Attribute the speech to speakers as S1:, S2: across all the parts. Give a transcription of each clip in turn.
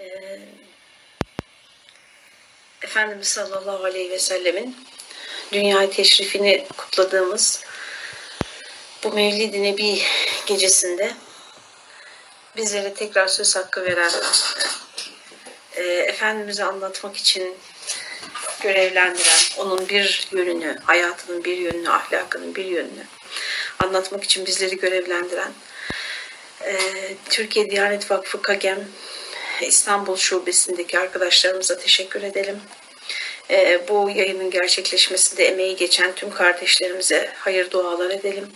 S1: Ee, Efendimiz sallallahu aleyhi ve sellemin dünya teşrifini kutladığımız bu Mevlid-i Nebi gecesinde bizlere tekrar söz hakkı veren e, Efendimiz'i anlatmak için görevlendiren, onun bir yönünü, hayatının bir yönünü, ahlakının bir yönünü anlatmak için bizleri görevlendiren e, Türkiye Diyanet Vakfı KAGEM İstanbul Şubesi'ndeki arkadaşlarımıza teşekkür edelim. E, bu yayının gerçekleşmesinde emeği geçen tüm kardeşlerimize hayır dualar edelim.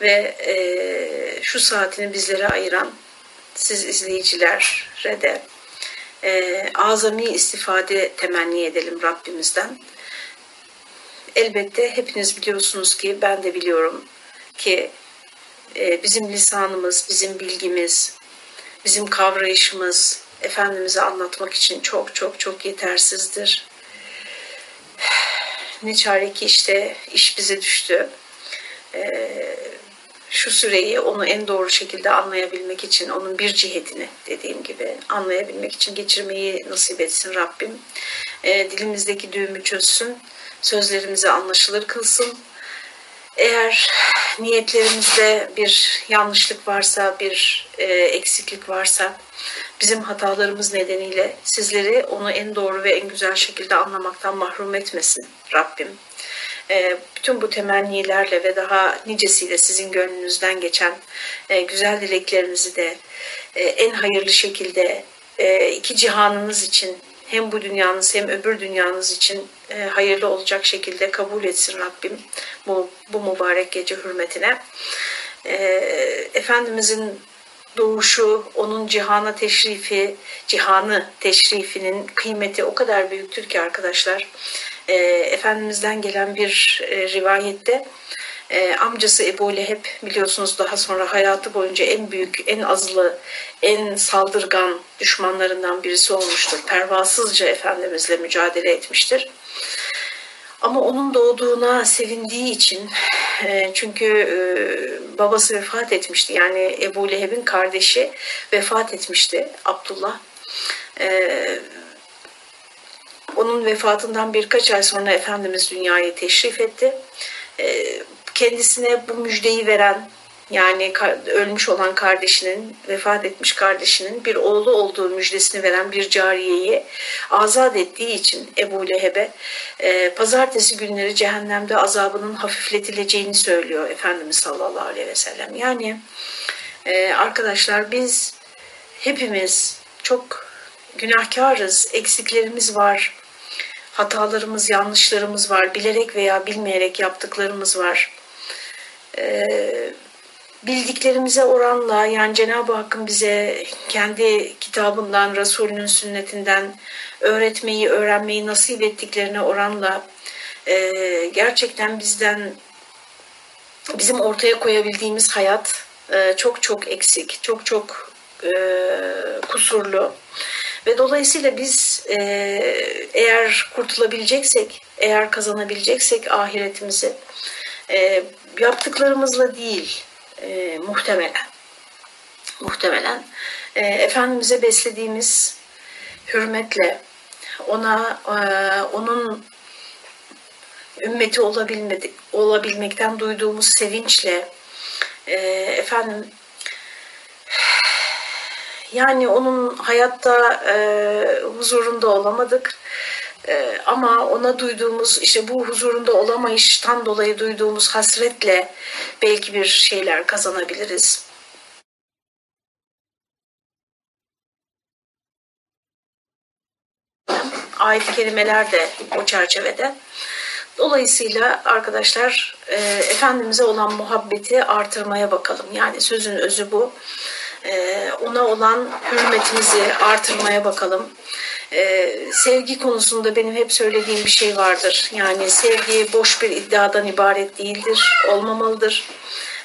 S1: Ve e, şu saatini bizlere ayıran siz izleyicilere de e, azami istifade temenni edelim Rabbimizden. Elbette hepiniz biliyorsunuz ki ben de biliyorum ki e, bizim lisanımız, bizim bilgimiz, bizim kavrayışımız Efendimiz'i anlatmak için çok çok çok yetersizdir. Ne çare ki işte iş bize düştü. Ee, şu süreyi onu en doğru şekilde anlayabilmek için, onun bir cihetini dediğim gibi anlayabilmek için geçirmeyi nasip etsin Rabbim. Ee, dilimizdeki düğümü çözsün, sözlerimizi anlaşılır kılsın. Eğer niyetlerimizde bir yanlışlık varsa, bir e, eksiklik varsa, bizim hatalarımız nedeniyle sizleri onu en doğru ve en güzel şekilde anlamaktan mahrum etmesin Rabbim. E, bütün bu temennilerle ve daha nicesiyle sizin gönlünüzden geçen e, güzel dileklerinizi de e, en hayırlı şekilde e, iki cihanınız için hem bu dünyanız hem öbür dünyanız için e, hayırlı olacak şekilde kabul etsin Rabbim bu, bu mübarek gece hürmetine. E, Efendimizin doğuşu, onun cihana teşrifi, cihanı teşrifinin kıymeti o kadar büyüktür ki arkadaşlar. E, Efendimiz'den gelen bir e, rivayette e, amcası Ebu Leheb biliyorsunuz daha sonra hayatı boyunca en büyük, en azılı, en saldırgan düşmanlarından birisi olmuştur. Pervasızca Efendimizle mücadele etmiştir. Ama onun doğduğuna sevindiği için e, çünkü e, babası vefat etmişti. Yani Ebu Leheb'in kardeşi vefat etmişti Abdullah. E, onun vefatından birkaç ay sonra Efendimiz dünyaya teşrif etti. Kendisine bu müjdeyi veren yani ölmüş olan kardeşinin, vefat etmiş kardeşinin bir oğlu olduğu müjdesini veren bir cariyeyi azat ettiği için Ebu Leheb'e e, pazartesi günleri cehennemde azabının hafifletileceğini söylüyor Efendimiz sallallahu aleyhi ve sellem. Yani e, arkadaşlar biz hepimiz çok günahkarız, eksiklerimiz var, hatalarımız, yanlışlarımız var, bilerek veya bilmeyerek yaptıklarımız var. Ee, bildiklerimize oranla yani Cenab-ı Hakk'ın bize kendi kitabından, Resulünün sünnetinden öğretmeyi, öğrenmeyi nasip ettiklerine oranla e, gerçekten bizden bizim ortaya koyabildiğimiz hayat e, çok çok eksik, çok çok e, kusurlu. Ve dolayısıyla biz e, eğer kurtulabileceksek, eğer kazanabileceksek ahiretimizi e, yaptıklarımızla değil, e, muhtemelen. Muhtemelen. E, Efendimiz'e beslediğimiz hürmetle ona e, onun ümmeti olabilmedik, olabilmekten duyduğumuz sevinçle e, efendim yani onun hayatta e, huzurunda olamadık ee, ama ona duyduğumuz işte bu huzurunda olamayıştan dolayı duyduğumuz hasretle belki bir şeyler kazanabiliriz. Ayet-i kerimeler de o çerçevede. Dolayısıyla arkadaşlar e, Efendimiz'e olan muhabbeti artırmaya bakalım. Yani sözün özü bu. E, ona olan hürmetimizi artırmaya bakalım. Ee, sevgi konusunda benim hep söylediğim bir şey vardır. Yani sevgi boş bir iddiadan ibaret değildir, olmamalıdır.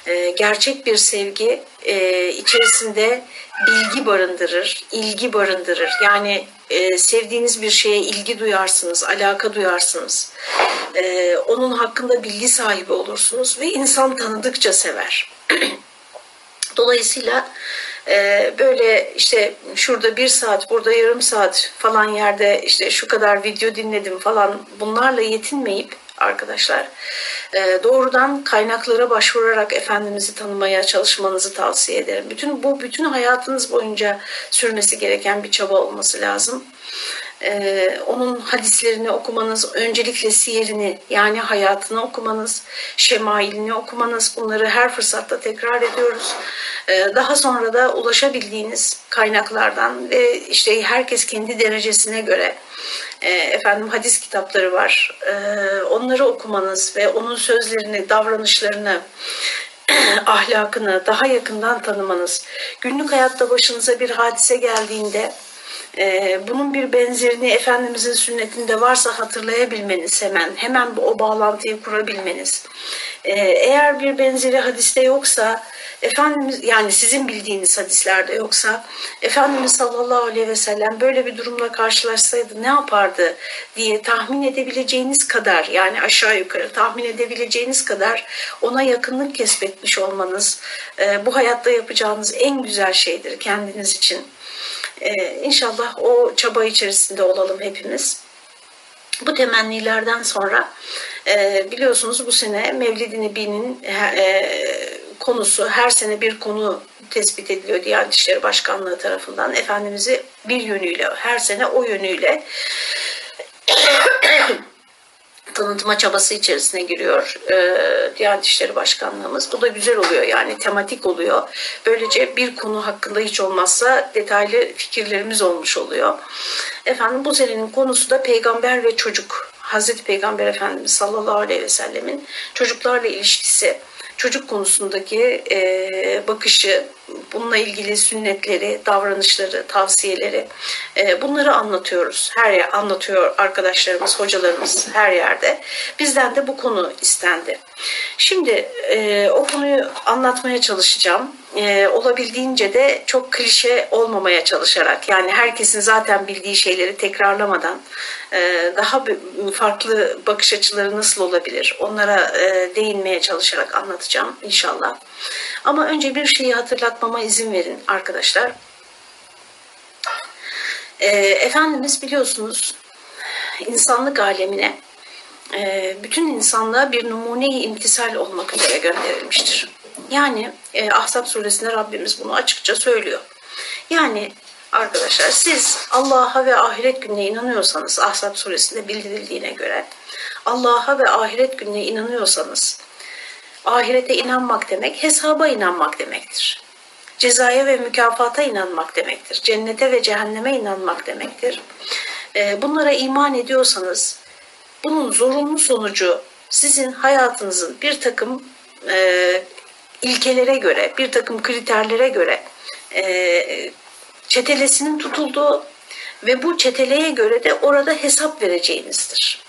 S1: Ee, gerçek bir sevgi e, içerisinde bilgi barındırır, ilgi barındırır. Yani e, sevdiğiniz bir şeye ilgi duyarsınız, alaka duyarsınız. E, onun hakkında bilgi sahibi olursunuz ve insan tanıdıkça sever. Dolayısıyla e, böyle işte şurada bir saat, burada yarım saat falan yerde işte şu kadar video dinledim falan bunlarla yetinmeyip arkadaşlar e, doğrudan kaynaklara başvurarak Efendimiz'i tanımaya çalışmanızı tavsiye ederim. Bütün bu bütün hayatınız boyunca sürmesi gereken bir çaba olması lazım. Ee, onun hadislerini okumanız, öncelikle siyerini yani hayatını okumanız, şemailini okumanız bunları her fırsatta tekrar ediyoruz. Ee, daha sonra da ulaşabildiğiniz kaynaklardan ve işte herkes kendi derecesine göre e, efendim hadis kitapları var. E, onları okumanız ve onun sözlerini, davranışlarını ahlakını daha yakından tanımanız, günlük hayatta başınıza bir hadise geldiğinde e, bunun bir benzerini Efendimizin sünnetinde varsa hatırlayabilmeniz hemen, hemen o bağlantıyı kurabilmeniz. E, eğer bir benzeri hadiste yoksa Efendimiz yani sizin bildiğiniz hadislerde yoksa Efendimiz sallallahu aleyhi ve sellem böyle bir durumla karşılaşsaydı ne yapardı diye tahmin edebileceğiniz kadar yani aşağı yukarı tahmin edebileceğiniz kadar ona yakınlık kesbetmiş olmanız e, bu hayatta yapacağınız en güzel şeydir kendiniz için. E, inşallah o çaba içerisinde olalım hepimiz. Bu temennilerden sonra e, biliyorsunuz bu sene Mevlid-i Nebi'nin e, konusu her sene bir konu tespit ediliyor Diyanet İşleri Başkanlığı tarafından. Efendimiz'i bir yönüyle her sene o yönüyle tanıtma çabası içerisine giriyor e, Diyanet İşleri Başkanlığımız. Bu da güzel oluyor yani tematik oluyor. Böylece bir konu hakkında hiç olmazsa detaylı fikirlerimiz olmuş oluyor. Efendim bu senenin konusu da peygamber ve çocuk. Hazreti Peygamber Efendimiz sallallahu aleyhi ve sellemin çocuklarla ilişkisi çocuk konusundaki e, bakışı, bununla ilgili sünnetleri, davranışları, tavsiyeleri e, bunları anlatıyoruz. Her yer anlatıyor arkadaşlarımız, hocalarımız her yerde. Bizden de bu konu istendi. Şimdi e, o konuyu anlatmaya çalışacağım. E, olabildiğince de çok klişe olmamaya çalışarak yani herkesin zaten bildiği şeyleri tekrarlamadan e, daha farklı bakış açıları nasıl olabilir onlara e, değinmeye çalışarak anlatacağım inşallah. Ama önce bir şeyi hatırlatmama izin verin arkadaşlar. E, Efendimiz biliyorsunuz insanlık alemine e, bütün insanlığa bir numune-i imtisal olmak üzere gönderilmiştir. Yani e, Ahzab suresinde Rabbimiz bunu açıkça söylüyor. Yani arkadaşlar siz Allah'a ve ahiret gününe inanıyorsanız Ahzab suresinde bildirildiğine göre Allah'a ve ahiret gününe inanıyorsanız ahirete inanmak demek hesaba inanmak demektir. Cezaya ve mükafata inanmak demektir. Cennete ve cehenneme inanmak demektir. E, bunlara iman ediyorsanız bunun zorunlu sonucu sizin hayatınızın bir takım e, ilkelere göre, bir takım kriterlere göre e, çetelesinin tutulduğu ve bu çeteleye göre de orada hesap vereceğinizdir.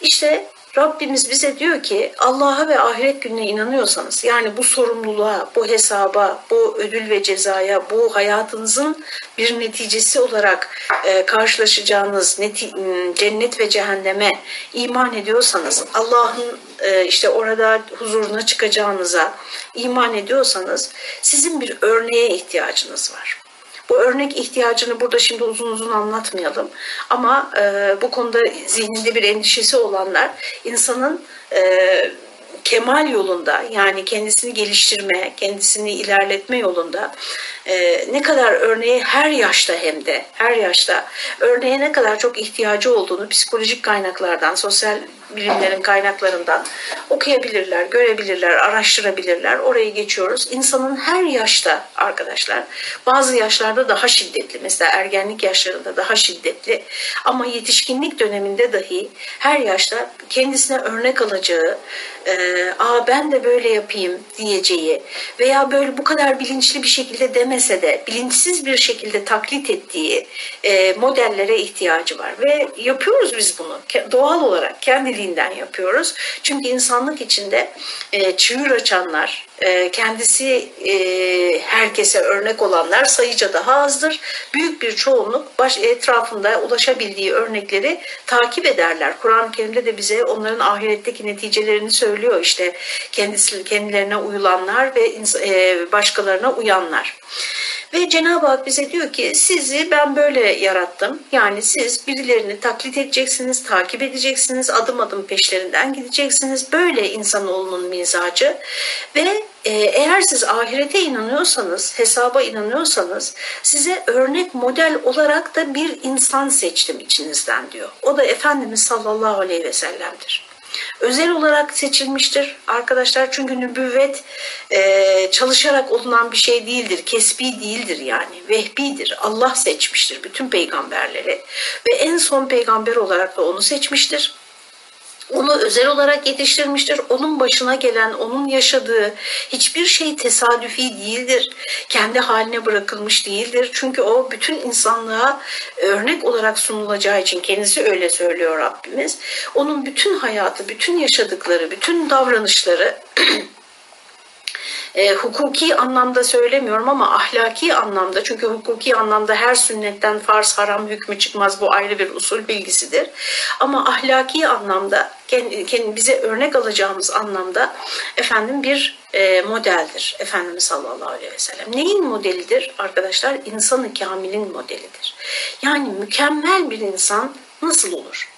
S1: İşte Rabbimiz bize diyor ki Allah'a ve ahiret gününe inanıyorsanız yani bu sorumluluğa, bu hesaba, bu ödül ve cezaya, bu hayatınızın bir neticesi olarak e, karşılaşacağınız neti, cennet ve cehenneme iman ediyorsanız, Allah'ın e, işte orada huzuruna çıkacağınıza iman ediyorsanız sizin bir örneğe ihtiyacınız var. Bu örnek ihtiyacını burada şimdi uzun uzun anlatmayalım. Ama e, bu konuda zihninde bir endişesi olanlar insanın e, kemal yolunda yani kendisini geliştirme, kendisini ilerletme yolunda e, ne kadar örneğe her yaşta hem de her yaşta örneğe ne kadar çok ihtiyacı olduğunu psikolojik kaynaklardan, sosyal bilimlerin kaynaklarından okuyabilirler, görebilirler, araştırabilirler. Orayı geçiyoruz. İnsanın her yaşta arkadaşlar, bazı yaşlarda daha şiddetli, mesela ergenlik yaşlarında daha şiddetli ama yetişkinlik döneminde dahi her yaşta kendisine örnek alacağı, e, aa ben de böyle yapayım diyeceği veya böyle bu kadar bilinçli bir şekilde demese de bilinçsiz bir şekilde taklit ettiği e, modellere ihtiyacı var ve yapıyoruz biz bunu doğal olarak kendiliğinden yapıyoruz. Çünkü insanlık içinde e, çığır açanlar, kendisi e, herkese örnek olanlar sayıca daha azdır. Büyük bir çoğunluk baş etrafında ulaşabildiği örnekleri takip ederler. Kur'an-ı Kerim'de de bize onların ahiretteki neticelerini söylüyor. İşte kendisi kendilerine uyulanlar ve e, başkalarına uyanlar. Ve Cenab-ı Hak bize diyor ki sizi ben böyle yarattım. Yani siz birilerini taklit edeceksiniz, takip edeceksiniz, adım adım peşlerinden gideceksiniz. Böyle insanoğlunun mizacı ve e, eğer siz ahirete inanıyorsanız, hesaba inanıyorsanız size örnek model olarak da bir insan seçtim içinizden diyor. O da Efendimiz sallallahu aleyhi ve sellem'dir özel olarak seçilmiştir arkadaşlar. Çünkü nübüvvet e, çalışarak olunan bir şey değildir. Kesbi değildir yani. Vehbidir. Allah seçmiştir bütün peygamberleri. Ve en son peygamber olarak da onu seçmiştir onu özel olarak yetiştirmiştir. Onun başına gelen, onun yaşadığı hiçbir şey tesadüfi değildir. Kendi haline bırakılmış değildir. Çünkü o bütün insanlığa örnek olarak sunulacağı için kendisi öyle söylüyor Rabbimiz. Onun bütün hayatı, bütün yaşadıkları, bütün davranışları e, hukuki anlamda söylemiyorum ama ahlaki anlamda çünkü hukuki anlamda her sünnetten farz haram hükmü çıkmaz bu ayrı bir usul bilgisidir. Ama ahlaki anlamda kendi, kendi bize örnek alacağımız anlamda efendim bir e, modeldir Efendimiz sallallahu aleyhi ve sellem. Neyin modelidir arkadaşlar? İnsanı kamilin modelidir. Yani mükemmel bir insan nasıl olur?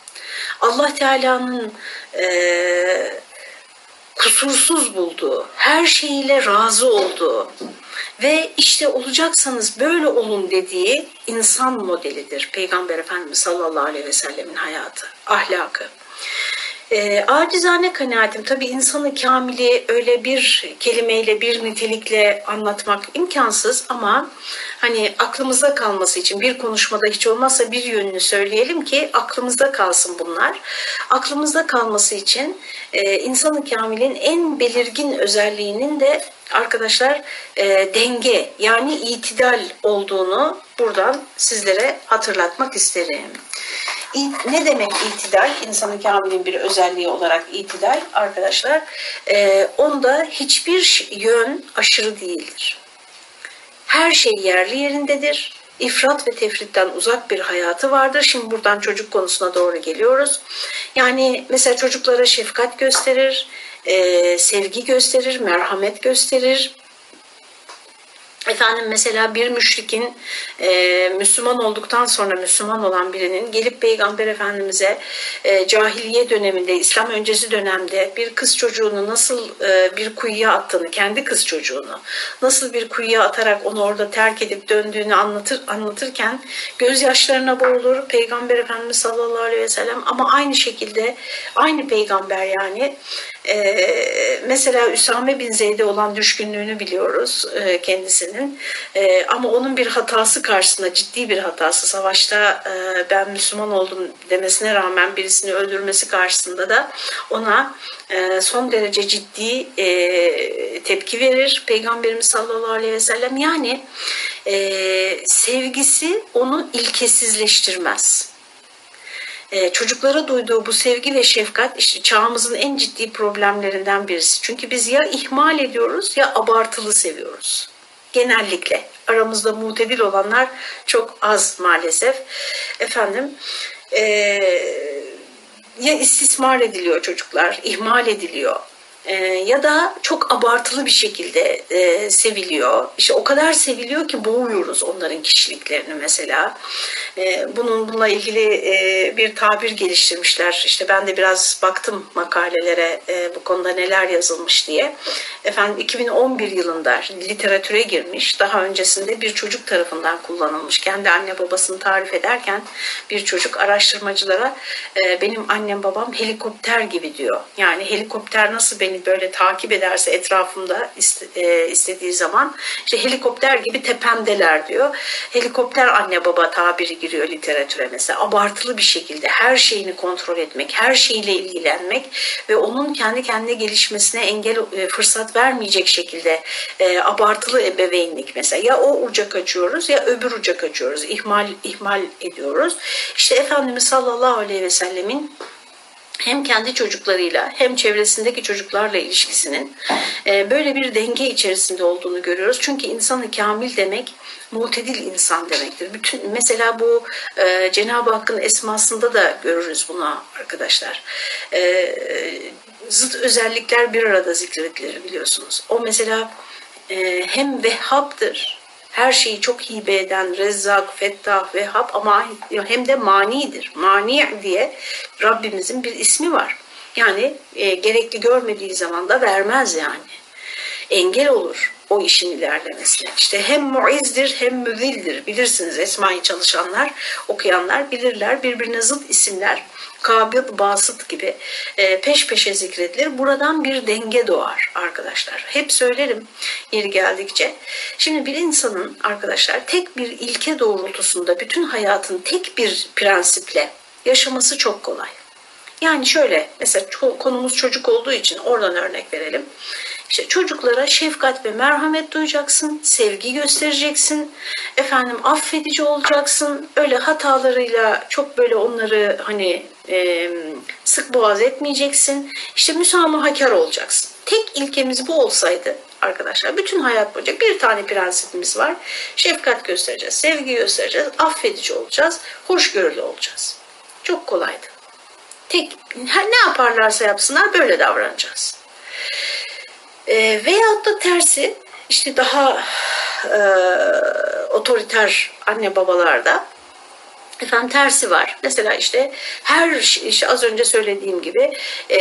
S1: Allah Teala'nın e, kusursuz bulduğu, her şeyiyle razı olduğu ve işte olacaksanız böyle olun dediği insan modelidir. Peygamber Efendimiz sallallahu aleyhi ve sellemin hayatı, ahlakı. E, acizane kanaatim tabii insanı kamili öyle bir kelimeyle bir nitelikle anlatmak imkansız ama hani aklımızda kalması için bir konuşmada hiç olmazsa bir yönünü söyleyelim ki aklımızda kalsın bunlar. Aklımızda kalması için e, insanı kamilin en belirgin özelliğinin de arkadaşlar e, denge yani itidal olduğunu buradan sizlere hatırlatmak isterim. Ne demek itidal? İnsanın kamilin bir özelliği olarak itidal arkadaşlar. E, onda hiçbir yön aşırı değildir. Her şey yerli yerindedir. İfrat ve tefritten uzak bir hayatı vardır. Şimdi buradan çocuk konusuna doğru geliyoruz. Yani mesela çocuklara şefkat gösterir, e, sevgi gösterir, merhamet gösterir, Efendim mesela bir müşrikin e, Müslüman olduktan sonra Müslüman olan birinin gelip Peygamber Efendimiz'e e, cahiliye döneminde, İslam öncesi dönemde bir kız çocuğunu nasıl e, bir kuyuya attığını, kendi kız çocuğunu nasıl bir kuyuya atarak onu orada terk edip döndüğünü anlatır anlatırken gözyaşlarına boğulur Peygamber Efendimiz sallallahu aleyhi ve sellem. Ama aynı şekilde aynı peygamber yani ee, mesela Üsame bin Zeyd'e olan düşkünlüğünü biliyoruz e, kendisinin. E, ama onun bir hatası karşısında, ciddi bir hatası, savaşta e, ben Müslüman oldum demesine rağmen birisini öldürmesi karşısında da ona e, son derece ciddi e, tepki verir Peygamberimiz sallallahu aleyhi ve sellem. Yani e, sevgisi onu ilkesizleştirmez ee, çocuklara duyduğu bu sevgi ve şefkat işte çağımızın en ciddi problemlerinden birisi. Çünkü biz ya ihmal ediyoruz ya abartılı seviyoruz. Genellikle aramızda mutedil olanlar çok az maalesef. Efendim e, ya istismar ediliyor çocuklar, ihmal ediliyor e, ya da çok abartılı bir şekilde e, seviliyor. İşte o kadar seviliyor ki boğuyoruz onların kişiliklerini mesela. E, bunun bununla ilgili e, bir tabir geliştirmişler. İşte ben de biraz baktım makalelere e, bu konuda neler yazılmış diye. Efendim 2011 yılında literatüre girmiş. Daha öncesinde bir çocuk tarafından kullanılmış. Kendi anne babasını tarif ederken bir çocuk araştırmacılara e, benim annem babam helikopter gibi diyor. Yani helikopter nasıl beni böyle takip ederse etrafımda e, istediği zaman işte helikopter gibi tepemdeler diyor. Helikopter anne baba tabiri giriyor literatüre mesela. Abartılı bir şekilde her şeyini kontrol etmek, her şeyle ilgilenmek ve onun kendi kendine gelişmesine engel e, fırsat vermeyecek şekilde e, abartılı ebeveynlik mesela. Ya o uca kaçıyoruz ya öbür uca kaçıyoruz. İhmal, ihmal ediyoruz. İşte Efendimiz sallallahu aleyhi ve sellemin hem kendi çocuklarıyla hem çevresindeki çocuklarla ilişkisinin e, böyle bir denge içerisinde olduğunu görüyoruz. Çünkü insanı kamil demek mutedil insan demektir. Bütün mesela bu e, Cenab-ı Hakk'ın esmasında da görürüz bunu arkadaşlar. E, zıt özellikler bir arada zikredilir biliyorsunuz. O mesela hem Vehhab'dır her şeyi çok hibe eden Rezzak, Fettah, Vehhab ama hem de manidir. Mani diye Rabbimizin bir ismi var. Yani e, gerekli görmediği zaman da vermez yani. Engel olur o işin ilerlemesine. İşte hem muizdir hem müzildir. Bilirsiniz Esma'yı çalışanlar, okuyanlar bilirler birbirine zıt isimler. Kabid, Basıt gibi e, peş peşe zikredilir. Buradan bir denge doğar arkadaşlar. Hep söylerim yeri geldikçe. Şimdi bir insanın arkadaşlar tek bir ilke doğrultusunda bütün hayatın tek bir prensiple yaşaması çok kolay. Yani şöyle mesela konumuz çocuk olduğu için oradan örnek verelim. Çocuklara şefkat ve merhamet duyacaksın, sevgi göstereceksin, efendim affedici olacaksın. Öyle hatalarıyla çok böyle onları hani e, sık boğaz etmeyeceksin. İşte müsamahakar olacaksın. Tek ilkemiz bu olsaydı arkadaşlar bütün hayat boyunca bir tane prensipimiz var. Şefkat göstereceğiz, sevgi göstereceğiz, affedici olacağız, hoşgörülü olacağız. Çok kolaydı. Tek ne yaparlarsa yapsınlar böyle davranacağız. E, veyahut da tersi işte daha e, otoriter anne babalarda Efendim tersi var. Mesela işte her işte az önce söylediğim gibi e,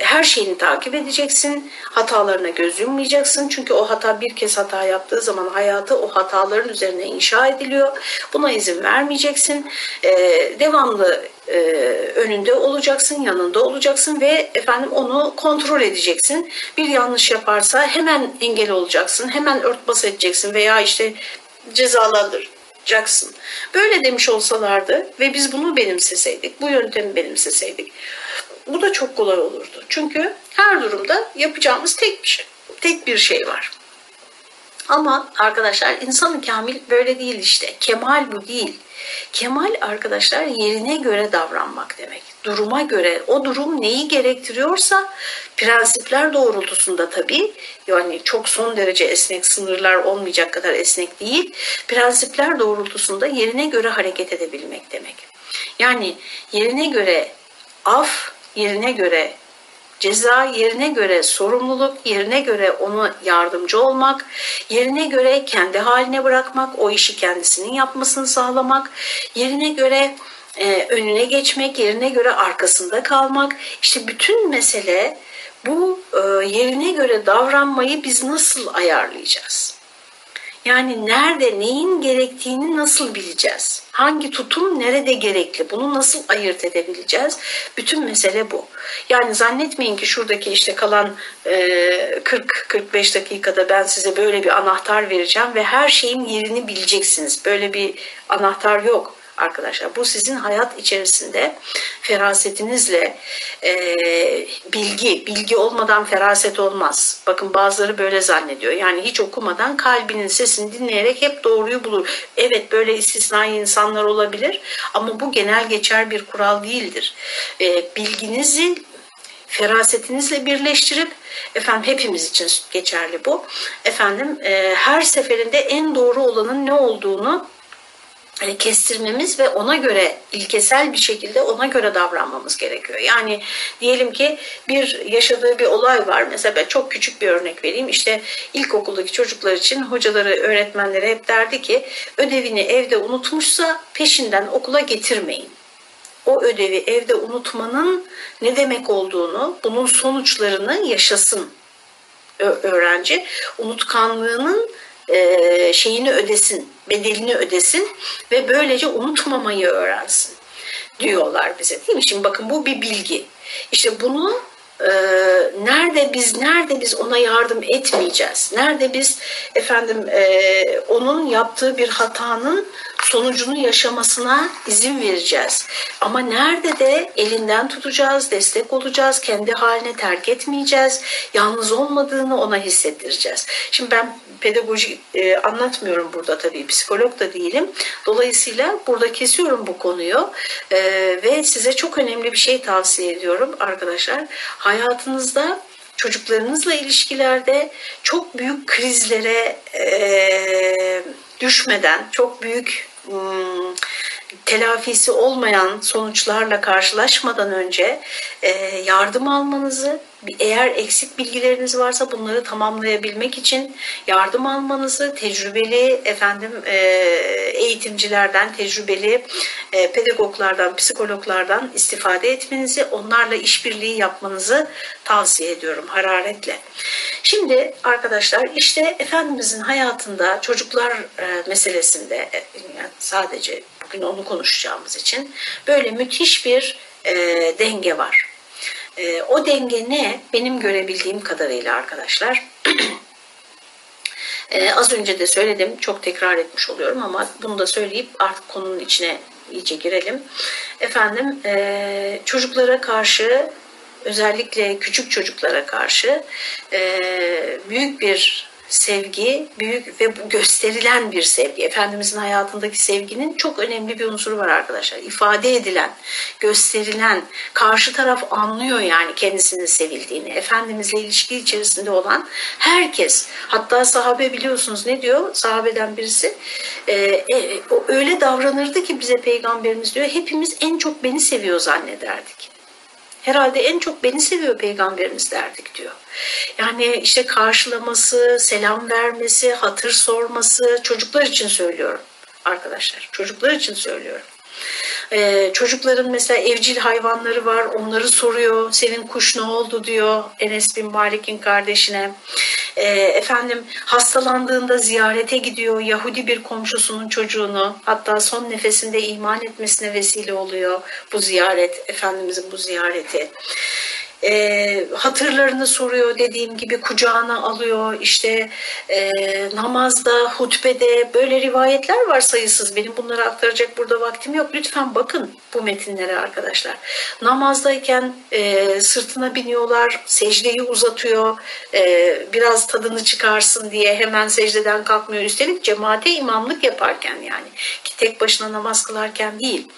S1: her şeyini takip edeceksin. Hatalarına göz yummayacaksın. Çünkü o hata bir kez hata yaptığı zaman hayatı o hataların üzerine inşa ediliyor. Buna izin vermeyeceksin. E, devamlı e, önünde olacaksın, yanında olacaksın ve efendim onu kontrol edeceksin. Bir yanlış yaparsa hemen engel olacaksın. Hemen örtbas edeceksin veya işte cezalandır Jackson. Böyle demiş olsalardı ve biz bunu benimseseydik, bu yöntemi benimseseydik bu da çok kolay olurdu. Çünkü her durumda yapacağımız tek bir şey, tek bir şey var. Ama arkadaşlar insanın kamil böyle değil işte. Kemal bu değil. Kemal arkadaşlar yerine göre davranmak demek. Duruma göre o durum neyi gerektiriyorsa prensipler doğrultusunda tabii yani çok son derece esnek sınırlar olmayacak kadar esnek değil. Prensipler doğrultusunda yerine göre hareket edebilmek demek. Yani yerine göre af, yerine göre Ceza yerine göre sorumluluk, yerine göre ona yardımcı olmak, yerine göre kendi haline bırakmak, o işi kendisinin yapmasını sağlamak, yerine göre e, önüne geçmek, yerine göre arkasında kalmak. İşte bütün mesele bu e, yerine göre davranmayı biz nasıl ayarlayacağız? Yani nerede neyin gerektiğini nasıl bileceğiz? Hangi tutum nerede gerekli? Bunu nasıl ayırt edebileceğiz? Bütün mesele bu. Yani zannetmeyin ki şuradaki işte kalan 40-45 dakikada ben size böyle bir anahtar vereceğim ve her şeyin yerini bileceksiniz. Böyle bir anahtar yok arkadaşlar. Bu sizin hayat içerisinde ferasetinizle e, bilgi, bilgi olmadan feraset olmaz. Bakın bazıları böyle zannediyor. Yani hiç okumadan kalbinin sesini dinleyerek hep doğruyu bulur. Evet böyle istisnai insanlar olabilir ama bu genel geçer bir kural değildir. E, bilginizi ferasetinizle birleştirip efendim hepimiz için geçerli bu. Efendim e, her seferinde en doğru olanın ne olduğunu kestirmemiz ve ona göre ilkesel bir şekilde ona göre davranmamız gerekiyor. Yani diyelim ki bir yaşadığı bir olay var. Mesela ben çok küçük bir örnek vereyim. İşte ilkokuldaki çocuklar için hocaları, öğretmenleri hep derdi ki ödevini evde unutmuşsa peşinden okula getirmeyin. O ödevi evde unutmanın ne demek olduğunu, bunun sonuçlarını yaşasın öğrenci. Unutkanlığının e, şeyini ödesin, bedelini ödesin ve böylece unutmamayı öğrensin diyorlar bize değil mi? Şimdi bakın bu bir bilgi. İşte bunu e, nerede biz nerede biz ona yardım etmeyeceğiz? Nerede biz efendim e, onun yaptığı bir hatanın sonucunu yaşamasına izin vereceğiz. Ama nerede de elinden tutacağız, destek olacağız, kendi haline terk etmeyeceğiz, yalnız olmadığını ona hissettireceğiz. Şimdi ben pedagoji e, anlatmıyorum burada tabii, psikolog da değilim. Dolayısıyla burada kesiyorum bu konuyu e, ve size çok önemli bir şey tavsiye ediyorum arkadaşlar. Hayatınızda çocuklarınızla ilişkilerde çok büyük krizlere e, düşmeden, çok büyük Hmm, telafisi olmayan sonuçlarla karşılaşmadan önce e, yardım almanızı, eğer eksik bilgileriniz varsa bunları tamamlayabilmek için yardım almanızı, tecrübeli efendim e, eğitimcilerden, tecrübeli e, pedagoglardan, psikologlardan istifade etmenizi, onlarla işbirliği yapmanızı tavsiye ediyorum hararetle. Şimdi arkadaşlar işte Efendimizin hayatında çocuklar e, meselesinde yani sadece bugün onu konuşacağımız için böyle müthiş bir e, denge var. E, o denge ne? Benim görebildiğim kadarıyla arkadaşlar. e, az önce de söyledim, çok tekrar etmiş oluyorum ama bunu da söyleyip artık konunun içine iyice girelim. Efendim e, çocuklara karşı özellikle küçük çocuklara karşı e, büyük bir sevgi büyük ve gösterilen bir sevgi. Efendimizin hayatındaki sevginin çok önemli bir unsuru var arkadaşlar. İfade edilen, gösterilen, karşı taraf anlıyor yani kendisinin sevildiğini. Efendimizle ilişki içerisinde olan herkes, hatta sahabe biliyorsunuz ne diyor? Sahabeden birisi e, e, o öyle davranırdı ki bize peygamberimiz diyor hepimiz en çok beni seviyor zannederdik. Herhalde en çok beni seviyor peygamberimiz derdik diyor. Yani işte karşılaması, selam vermesi, hatır sorması çocuklar için söylüyorum arkadaşlar. Çocuklar için söylüyorum. Ee, çocukların mesela evcil hayvanları var onları soruyor. Senin kuş ne oldu diyor Enes bin Malik'in kardeşine. Ee, efendim hastalandığında ziyarete gidiyor Yahudi bir komşusunun çocuğunu. Hatta son nefesinde iman etmesine vesile oluyor bu ziyaret. Efendimizin bu ziyareti e, hatırlarını soruyor dediğim gibi kucağına alıyor. İşte e, namazda hutbede böyle rivayetler var sayısız. Benim bunları aktaracak burada vaktim yok. Lütfen bakın bu metinlere arkadaşlar. Namazdayken e, sırtına biniyorlar secdeyi uzatıyor. E, biraz tadını çıkarsın diye hemen secdeden kalkmıyor. Üstelik cemaate imamlık yaparken yani ki tek başına namaz kılarken değil.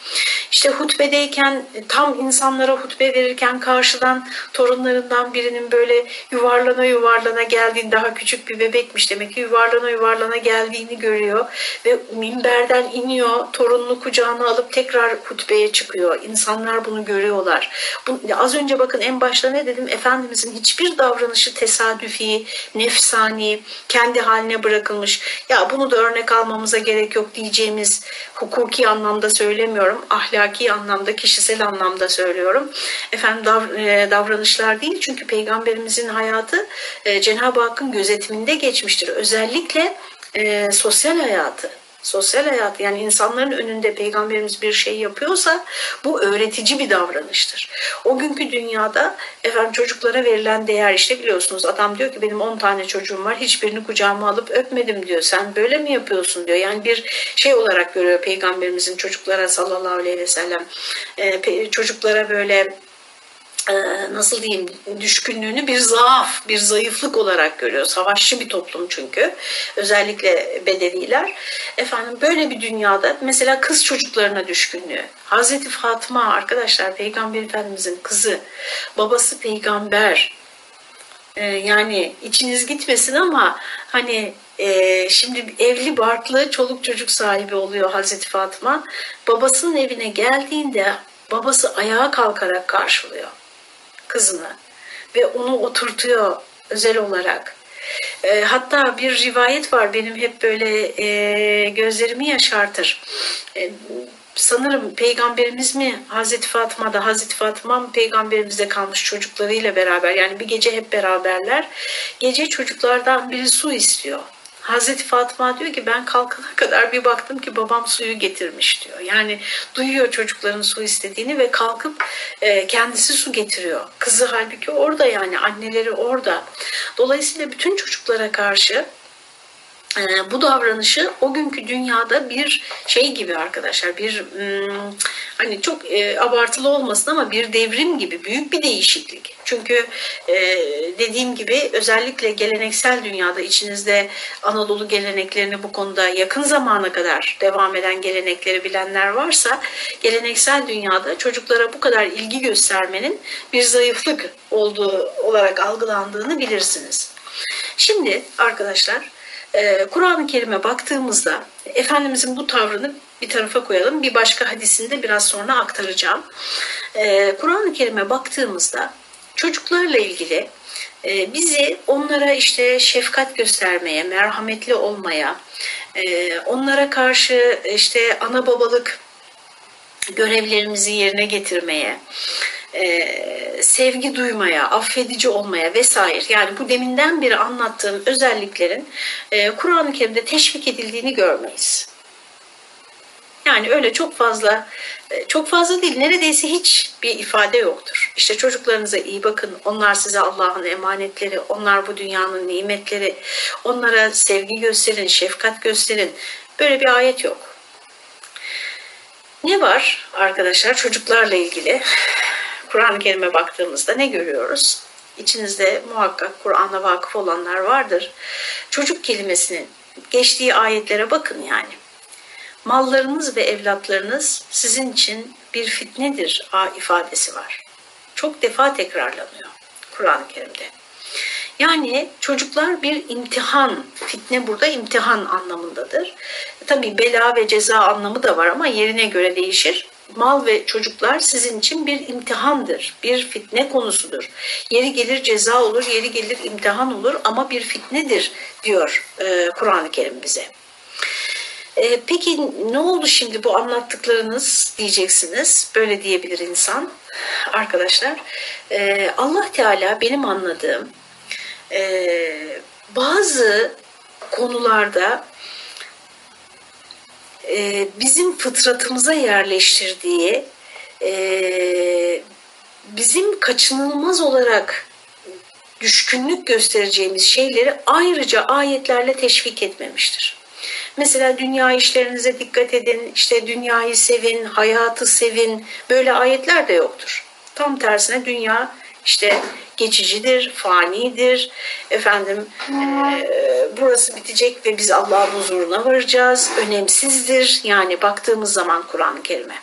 S1: İşte hutbedeyken tam insanlara hutbe verirken karşıdan torunlarından birinin böyle yuvarlana yuvarlana geldiğini daha küçük bir bebekmiş demek ki yuvarlana yuvarlana geldiğini görüyor ve minberden iniyor torununu kucağına alıp tekrar hutbeye çıkıyor. İnsanlar bunu görüyorlar. Bu, az önce bakın en başta ne dedim? Efendimizin hiçbir davranışı tesadüfi, nefsani, kendi haline bırakılmış. Ya bunu da örnek almamıza gerek yok diyeceğimiz hukuki anlamda söylemiyorum. Ahlaki anlamda, kişisel anlamda söylüyorum. Efendim dav, e, davranışlar değil çünkü peygamberimizin hayatı e, Cenab-ı Hakk'ın gözetiminde geçmiştir. Özellikle e, sosyal hayatı sosyal hayat yani insanların önünde peygamberimiz bir şey yapıyorsa bu öğretici bir davranıştır. O günkü dünyada efendim çocuklara verilen değer işte biliyorsunuz adam diyor ki benim 10 tane çocuğum var hiçbirini kucağıma alıp öpmedim diyor. Sen böyle mi yapıyorsun diyor. Yani bir şey olarak görüyor peygamberimizin çocuklara sallallahu aleyhi ve sellem e, çocuklara böyle nasıl diyeyim düşkünlüğünü bir zaaf, bir zayıflık olarak görüyor. Savaşçı bir toplum çünkü. Özellikle Bedeviler. Efendim böyle bir dünyada mesela kız çocuklarına düşkünlüğü. Hazreti Fatıma arkadaşlar Peygamber Efendimizin kızı. Babası peygamber. Ee, yani içiniz gitmesin ama hani e, şimdi evli barklı çoluk çocuk sahibi oluyor Hazreti Fatıma. Babasının evine geldiğinde babası ayağa kalkarak karşılıyor kızını ve onu oturtuyor özel olarak. E, hatta bir rivayet var benim hep böyle e, gözlerimi yaşartır. E, sanırım peygamberimiz mi Hazreti Fatıma'da Hazreti Fatıma mı peygamberimizde kalmış çocuklarıyla beraber yani bir gece hep beraberler. Gece çocuklardan biri su istiyor. Hazreti Fatıma diyor ki ben kalkana kadar bir baktım ki babam suyu getirmiş diyor. Yani duyuyor çocukların su istediğini ve kalkıp e, kendisi su getiriyor. Kızı halbuki orada yani anneleri orada. Dolayısıyla bütün çocuklara karşı e, bu davranışı o günkü dünyada bir şey gibi arkadaşlar bir hmm, hani çok e, abartılı olmasın ama bir devrim gibi büyük bir değişiklik. Çünkü e, dediğim gibi özellikle geleneksel dünyada içinizde Anadolu geleneklerini bu konuda yakın zamana kadar devam eden gelenekleri bilenler varsa geleneksel dünyada çocuklara bu kadar ilgi göstermenin bir zayıflık olduğu olarak algılandığını bilirsiniz. Şimdi arkadaşlar ee, Kur'an-ı Kerim'e baktığımızda Efendimizin bu tavrını bir tarafa koyalım. Bir başka hadisinde biraz sonra aktaracağım. Ee, Kur'an-ı Kerim'e baktığımızda çocuklarla ilgili e, bizi onlara işte şefkat göstermeye, merhametli olmaya, e, onlara karşı işte ana babalık görevlerimizi yerine getirmeye, e, sevgi duymaya, affedici olmaya vesaire yani bu deminden beri anlattığım özelliklerin e, Kur'an-ı Kerim'de teşvik edildiğini görmeyiz. Yani öyle çok fazla e, çok fazla değil neredeyse hiç bir ifade yoktur. İşte çocuklarınıza iyi bakın. Onlar size Allah'ın emanetleri, onlar bu dünyanın nimetleri. Onlara sevgi gösterin, şefkat gösterin. Böyle bir ayet yok. Ne var arkadaşlar çocuklarla ilgili? Kur'an-ı Kerim'e baktığımızda ne görüyoruz? İçinizde muhakkak Kur'an'a vakıf olanlar vardır. Çocuk kelimesinin geçtiği ayetlere bakın yani. Mallarınız ve evlatlarınız sizin için bir fitnedir a ifadesi var. Çok defa tekrarlanıyor Kur'an-ı Kerim'de. Yani çocuklar bir imtihan, fitne burada imtihan anlamındadır. Tabii bela ve ceza anlamı da var ama yerine göre değişir mal ve çocuklar sizin için bir imtihandır, bir fitne konusudur. Yeri gelir ceza olur, yeri gelir imtihan olur ama bir fitnedir diyor e, Kur'an-ı Kerim bize. E, peki ne oldu şimdi bu anlattıklarınız diyeceksiniz. Böyle diyebilir insan. Arkadaşlar e, Allah Teala benim anladığım e, bazı konularda e, bizim fıtratımıza yerleştirdiği e, bizim kaçınılmaz olarak düşkünlük göstereceğimiz şeyleri ayrıca ayetlerle teşvik etmemiştir. Mesela dünya işlerinize dikkat edin, işte dünyayı sevin, hayatı sevin. Böyle ayetler de yoktur. Tam tersine dünya işte geçicidir, fanidir. Efendim e, burası bitecek ve biz Allah'ın huzuruna varacağız. Önemsizdir. Yani baktığımız zaman Kur'an-ı Kerim'e.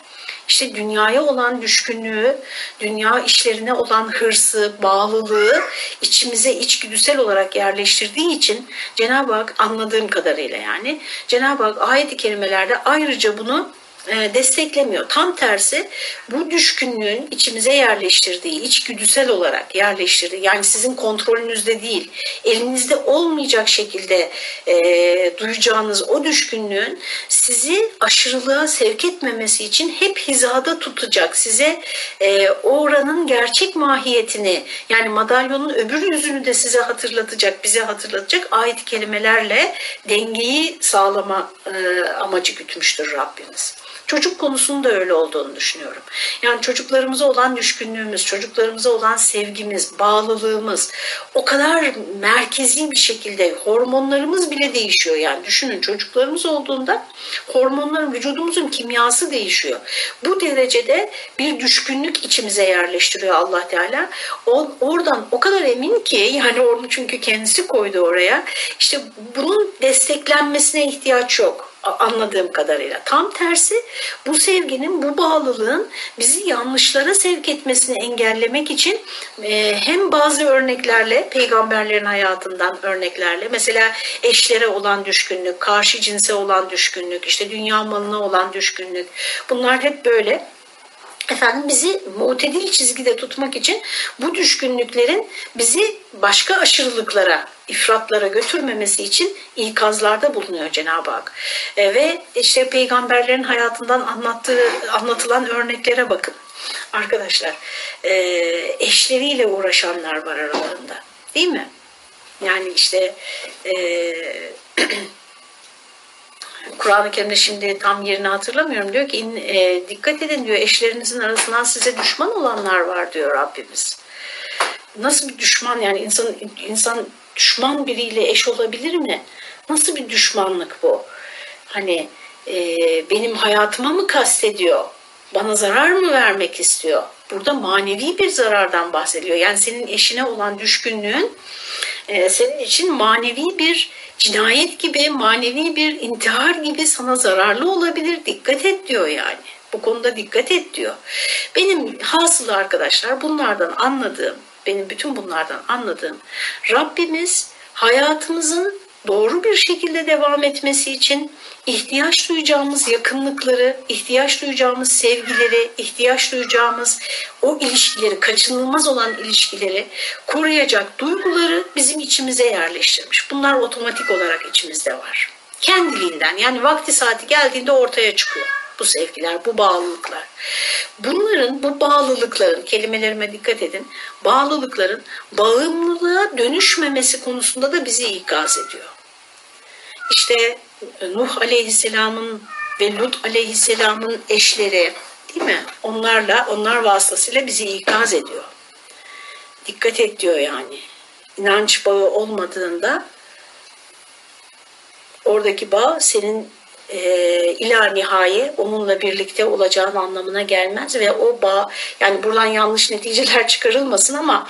S1: İşte dünyaya olan düşkünlüğü, dünya işlerine olan hırsı, bağlılığı içimize içgüdüsel olarak yerleştirdiği için Cenab-ı Hak anladığım kadarıyla yani Cenab-ı Hak ayet-i kerimelerde ayrıca bunu desteklemiyor. Tam tersi bu düşkünlüğün içimize yerleştirdiği, içgüdüsel olarak yerleştirdiği yani sizin kontrolünüzde değil, elinizde olmayacak şekilde e, duyacağınız o düşkünlüğün sizi aşırılığa sevk etmemesi için hep hizada tutacak. Size e, oranın gerçek mahiyetini yani madalyonun öbür yüzünü de size hatırlatacak, bize hatırlatacak ayet kelimelerle dengeyi sağlama e, amacı gütmüştür Rabbimiz. Çocuk konusunda öyle olduğunu düşünüyorum. Yani çocuklarımıza olan düşkünlüğümüz, çocuklarımıza olan sevgimiz, bağlılığımız o kadar merkezi bir şekilde hormonlarımız bile değişiyor. Yani düşünün çocuklarımız olduğunda hormonların, vücudumuzun kimyası değişiyor. Bu derecede bir düşkünlük içimize yerleştiriyor Allah Teala. O, oradan o kadar emin ki yani onu çünkü kendisi koydu oraya. İşte bunun desteklenmesine ihtiyaç yok anladığım kadarıyla. Tam tersi bu sevginin, bu bağlılığın bizi yanlışlara sevk etmesini engellemek için e, hem bazı örneklerle, peygamberlerin hayatından örneklerle, mesela eşlere olan düşkünlük, karşı cinse olan düşkünlük, işte dünya malına olan düşkünlük, bunlar hep böyle efendim bizi mutedil çizgide tutmak için bu düşkünlüklerin bizi başka aşırılıklara, ifratlara götürmemesi için ikazlarda bulunuyor Cenab-ı Hak. E, ve işte peygamberlerin hayatından anlattığı anlatılan örneklere bakın. Arkadaşlar, e, eşleriyle uğraşanlar var aralarında. Değil mi? Yani işte e, Kur'an-ı Kerim'de şimdi tam yerini hatırlamıyorum diyor ki e, dikkat edin diyor eşlerinizin arasından size düşman olanlar var diyor Rabbimiz. Nasıl bir düşman yani insan insan düşman biriyle eş olabilir mi? Nasıl bir düşmanlık bu? Hani e, benim hayatıma mı kastediyor? Bana zarar mı vermek istiyor? Burada manevi bir zarardan bahsediyor. Yani senin eşine olan düşkünlüğün e, senin için manevi bir cinayet gibi, manevi bir intihar gibi sana zararlı olabilir. Dikkat et diyor yani. Bu konuda dikkat et diyor. Benim hasılı arkadaşlar bunlardan anladığım, benim bütün bunlardan anladığım Rabbimiz hayatımızın doğru bir şekilde devam etmesi için ihtiyaç duyacağımız yakınlıkları, ihtiyaç duyacağımız sevgileri, ihtiyaç duyacağımız o ilişkileri, kaçınılmaz olan ilişkileri koruyacak duyguları bizim içimize yerleştirmiş. Bunlar otomatik olarak içimizde var. Kendiliğinden yani vakti saati geldiğinde ortaya çıkıyor bu sevgiler, bu bağlılıklar. Bunların, bu bağlılıkların, kelimelerime dikkat edin, bağlılıkların bağımlılığa dönüşmemesi konusunda da bizi ikaz ediyor. İşte Nuh Aleyhisselam'ın ve Lut Aleyhisselam'ın eşleri değil mi? Onlarla, onlar vasıtasıyla bizi ikaz ediyor. Dikkat et diyor yani. İnanç bağı olmadığında oradaki bağ senin e, ila nihaye onunla birlikte olacağın anlamına gelmez ve o bağ yani buradan yanlış neticeler çıkarılmasın ama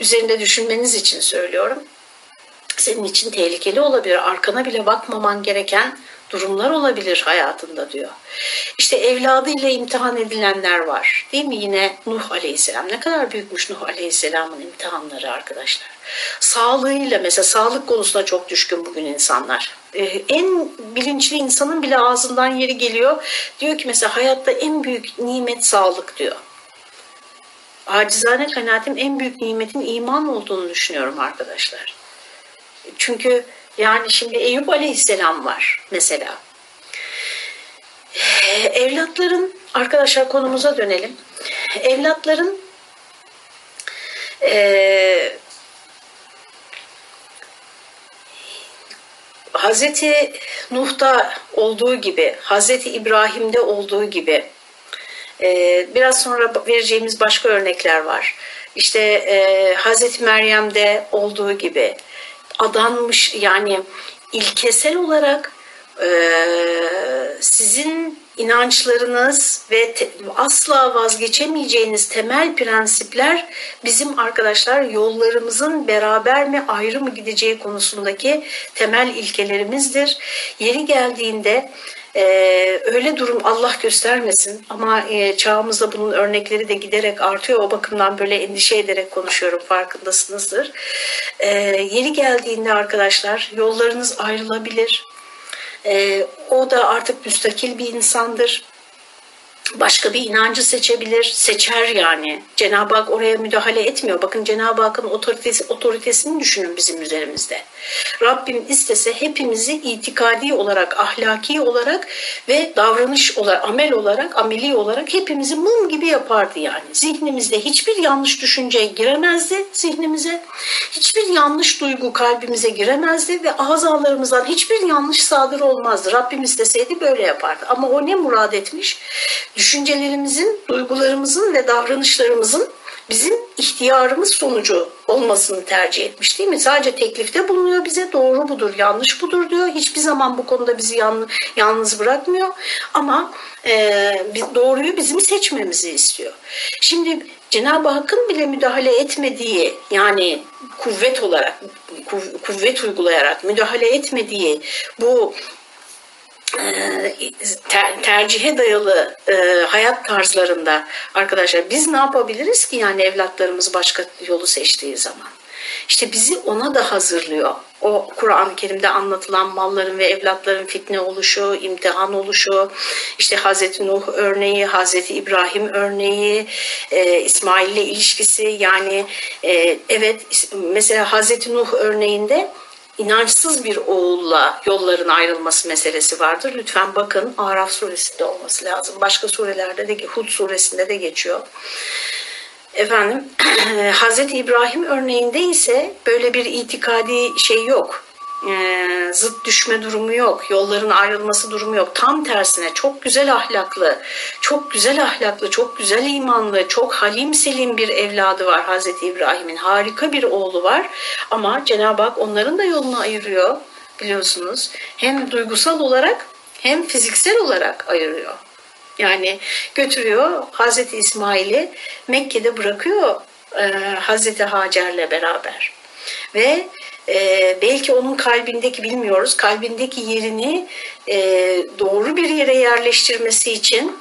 S1: üzerinde düşünmeniz için söylüyorum. Senin için tehlikeli olabilir. Arkana bile bakmaman gereken durumlar olabilir hayatında diyor. İşte evladıyla imtihan edilenler var. Değil mi? Yine Nuh Aleyhisselam. Ne kadar büyükmüş Nuh Aleyhisselam'ın imtihanları arkadaşlar. Sağlığıyla mesela sağlık konusuna çok düşkün bugün insanlar. Ee, en bilinçli insanın bile ağzından yeri geliyor. Diyor ki mesela hayatta en büyük nimet sağlık diyor. Acizane kanaatim en büyük nimetin iman olduğunu düşünüyorum arkadaşlar. Çünkü yani şimdi Eyüp Aleyhisselam var mesela. Evlatların, arkadaşlar konumuza dönelim. Evlatların e, Hazreti Nuh'ta olduğu gibi, Hazreti İbrahim'de olduğu gibi e, biraz sonra vereceğimiz başka örnekler var. İşte e, Hazreti Meryem'de olduğu gibi adanmış yani ilkesel olarak e, sizin inançlarınız ve te, asla vazgeçemeyeceğiniz temel prensipler bizim arkadaşlar yollarımızın beraber mi ayrı mı gideceği konusundaki temel ilkelerimizdir. Yeri geldiğinde ee, öyle durum Allah göstermesin ama e, çağımızda bunun örnekleri de giderek artıyor. O bakımdan böyle endişe ederek konuşuyorum farkındasınızdır. Ee, yeri geldiğinde arkadaşlar yollarınız ayrılabilir. Ee, o da artık müstakil bir insandır başka bir inancı seçebilir, seçer yani. Cenab-ı Hak oraya müdahale etmiyor. Bakın Cenab-ı Hakk'ın otoritesi, otoritesini düşünün bizim üzerimizde. Rabbim istese hepimizi itikadi olarak, ahlaki olarak ve davranış olarak, amel olarak, ameli olarak hepimizi mum gibi yapardı yani. Zihnimizde hiçbir yanlış düşünce giremezdi zihnimize. Hiçbir yanlış duygu kalbimize giremezdi ve azalarımızdan hiçbir yanlış sadır olmazdı. Rabbim isteseydi böyle yapardı. Ama o ne murad etmiş? Düşüncelerimizin, duygularımızın ve davranışlarımızın bizim ihtiyarımız sonucu olmasını tercih etmiş değil mi? Sadece teklifte bulunuyor bize doğru budur, yanlış budur diyor. Hiçbir zaman bu konuda bizi yalnız bırakmıyor ama e, doğruyu bizim seçmemizi istiyor. Şimdi Cenab-ı Hakk'ın bile müdahale etmediği yani kuvvet olarak, kuvvet uygulayarak müdahale etmediği bu ter, tercihe dayalı e, hayat tarzlarında arkadaşlar biz ne yapabiliriz ki yani evlatlarımız başka yolu seçtiği zaman? İşte bizi ona da hazırlıyor. O Kur'an-ı Kerim'de anlatılan malların ve evlatların fitne oluşu, imtihan oluşu, işte Hazreti Nuh örneği, Hazreti İbrahim örneği, e, İsmail ile ilişkisi yani e, evet mesela Hazreti Nuh örneğinde inançsız bir oğulla yolların ayrılması meselesi vardır. Lütfen bakın Araf suresinde olması lazım. Başka surelerde de Hud suresinde de geçiyor. Efendim Hazreti İbrahim örneğinde ise böyle bir itikadi şey yok e, zıt düşme durumu yok. Yolların ayrılması durumu yok. Tam tersine çok güzel ahlaklı, çok güzel ahlaklı, çok güzel imanlı, çok halim selim bir evladı var Hazreti İbrahim'in. Harika bir oğlu var ama Cenab-ı Hak onların da yolunu ayırıyor biliyorsunuz. Hem duygusal olarak hem fiziksel olarak ayırıyor. Yani götürüyor Hazreti İsmail'i Mekke'de bırakıyor e, Hazreti Hacer'le beraber. Ve e, belki onun kalbindeki bilmiyoruz kalbindeki yerini e, doğru bir yere yerleştirmesi için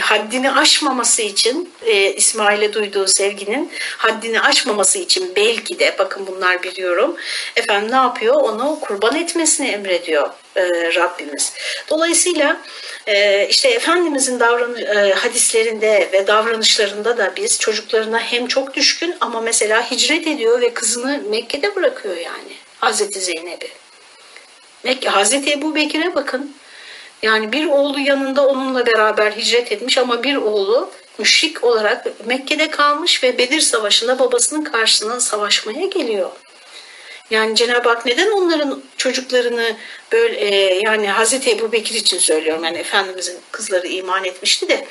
S1: haddini aşmaması için e, İsmail'e duyduğu sevginin haddini aşmaması için belki de bakın bunlar biliyorum efendim ne yapıyor onu kurban etmesini emrediyor e, Rabbimiz. Dolayısıyla e, işte Efendimizin davranış, e, hadislerinde ve davranışlarında da biz çocuklarına hem çok düşkün ama mesela hicret ediyor ve kızını Mekke'de bırakıyor yani Hazreti Zeynep'i. Mekke, Hazreti Ebu Bekir'e bakın yani bir oğlu yanında onunla beraber hicret etmiş ama bir oğlu müşrik olarak Mekke'de kalmış ve Bedir Savaşı'nda babasının karşısına savaşmaya geliyor. Yani Cenab-ı Hak neden onların çocuklarını böyle e, yani Hazreti Ebu Bekir için söylüyorum yani Efendimizin kızları iman etmişti de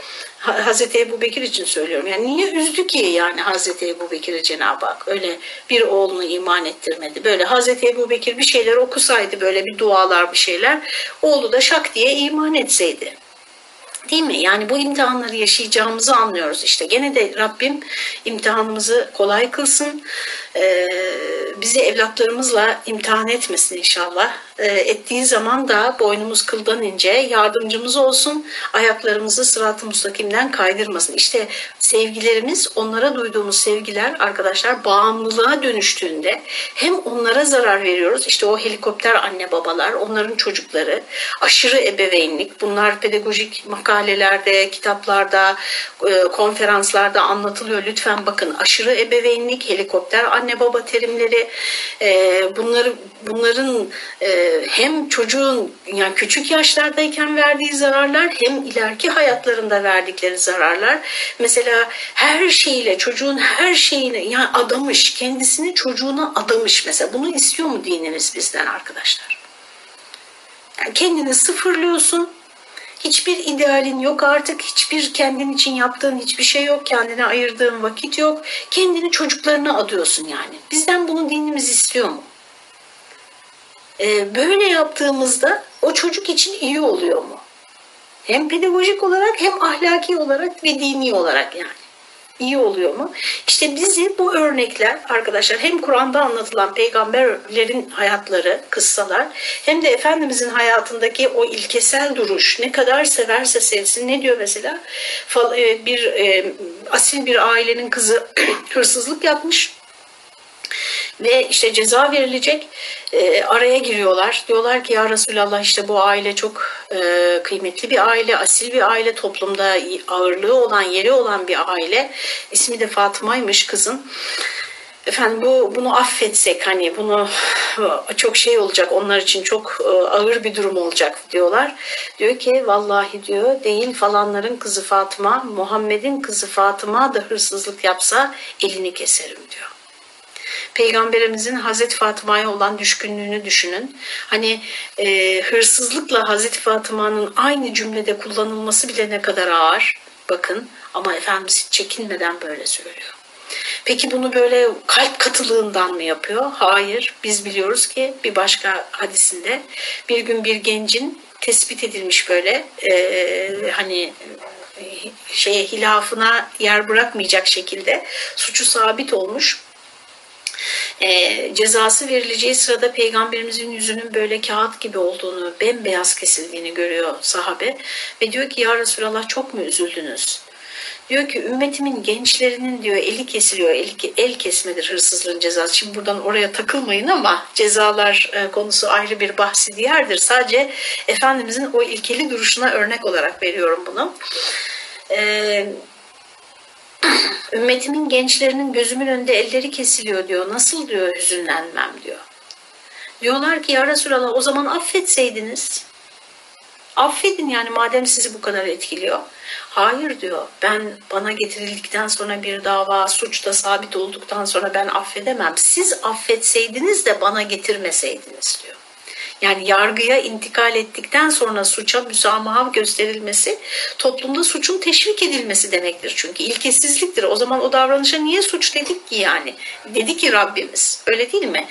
S1: Hazreti Ebu Bekir için söylüyorum. Yani niye üzdü ki yani Hazreti Ebu Bekir'i Cenab-ı Hak öyle bir oğlunu iman ettirmedi. Böyle Hazreti Ebu Bekir bir şeyler okusaydı böyle bir dualar bir şeyler oğlu da şak diye iman etseydi. Değil mi? Yani bu imtihanları yaşayacağımızı anlıyoruz. İşte gene de Rabbim imtihanımızı kolay kılsın. Ee, bizi evlatlarımızla imtihan etmesin inşallah. Ee, ettiği zaman da boynumuz kıldan ince, yardımcımız olsun, ayaklarımızı sırat-ı mustakimden kaydırmasın. İşte sevgilerimiz, onlara duyduğumuz sevgiler arkadaşlar bağımlılığa dönüştüğünde hem onlara zarar veriyoruz, işte o helikopter anne babalar, onların çocukları, aşırı ebeveynlik, bunlar pedagojik makalelerde, kitaplarda, e, konferanslarda anlatılıyor. Lütfen bakın aşırı ebeveynlik, helikopter anne baba terimleri, e, bunları bunların e, hem çocuğun yani küçük yaşlardayken verdiği zararlar hem ileriki hayatlarında verdikleri zararlar. Mesela her şeyle çocuğun her şeyini yani adamış, kendisini çocuğuna adamış mesela. Bunu istiyor mu dinimiz bizden arkadaşlar? Yani kendini sıfırlıyorsun. Hiçbir idealin yok artık. Hiçbir kendin için yaptığın hiçbir şey yok. Kendine ayırdığın vakit yok. Kendini çocuklarına adıyorsun yani. Bizden bunu dinimiz istiyor mu? Ee, böyle yaptığımızda o çocuk için iyi oluyor mu? Hem pedagojik olarak hem ahlaki olarak ve dini olarak yani. İyi oluyor mu? İşte bizi bu örnekler arkadaşlar hem Kur'an'da anlatılan peygamberlerin hayatları, kıssalar hem de Efendimizin hayatındaki o ilkesel duruş ne kadar severse sevsin ne diyor mesela e, bir e, asil bir ailenin kızı hırsızlık yapmış ve işte ceza verilecek e, araya giriyorlar. Diyorlar ki ya Resulallah işte bu aile çok e, kıymetli bir aile, asil bir aile, toplumda ağırlığı olan, yeri olan bir aile. İsmi de Fatıma'ymış kızın. Efendim bu bunu affetsek hani bunu çok şey olacak onlar için çok e, ağır bir durum olacak diyorlar. Diyor ki vallahi diyor değil falanların kızı Fatıma Muhammed'in kızı Fatıma da hırsızlık yapsa elini keserim diyor. Peygamberimizin Hazreti Fatıma'ya olan düşkünlüğünü düşünün. Hani e, hırsızlıkla Hazreti Fatıma'nın aynı cümlede kullanılması bile ne kadar ağır. Bakın ama Efendimiz çekinmeden böyle söylüyor. Peki bunu böyle kalp katılığından mı yapıyor? Hayır. Biz biliyoruz ki bir başka hadisinde bir gün bir gencin tespit edilmiş böyle e, hani şeye hilafına yer bırakmayacak şekilde suçu sabit olmuş e, cezası verileceği sırada peygamberimizin yüzünün böyle kağıt gibi olduğunu, bembeyaz kesildiğini görüyor sahabe ve diyor ki ya Resulallah çok mu üzüldünüz? Diyor ki ümmetimin gençlerinin diyor eli kesiliyor. El, el kesmedir hırsızlığın cezası. Şimdi buradan oraya takılmayın ama cezalar e, konusu ayrı bir bahsi diğerdir. Sadece Efendimizin o ilkeli duruşuna örnek olarak veriyorum bunu. Eee Ümmetimin gençlerinin gözümün önünde elleri kesiliyor diyor. Nasıl diyor hüzünlenmem diyor. Diyorlar ki ya Resulallah o zaman affetseydiniz. Affedin yani madem sizi bu kadar etkiliyor. Hayır diyor ben bana getirildikten sonra bir dava suçta sabit olduktan sonra ben affedemem. Siz affetseydiniz de bana getirmeseydiniz diyor. Yani yargıya intikal ettikten sonra suça müsamaha gösterilmesi toplumda suçun teşvik edilmesi demektir. Çünkü ilkesizliktir. O zaman o davranışa niye suç dedik ki yani? Dedi ki Rabbimiz. Öyle değil mi?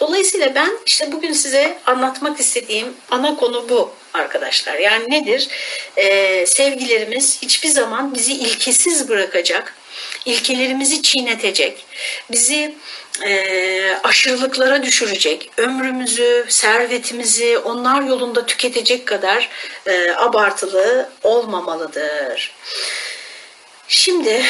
S1: Dolayısıyla ben işte bugün size anlatmak istediğim ana konu bu arkadaşlar. Yani nedir? Ee, sevgilerimiz hiçbir zaman bizi ilkesiz bırakacak, ilkelerimizi çiğnetecek, bizi e, aşırılıklara düşürecek, ömrümüzü, servetimizi onlar yolunda tüketecek kadar e, abartılı olmamalıdır. Şimdi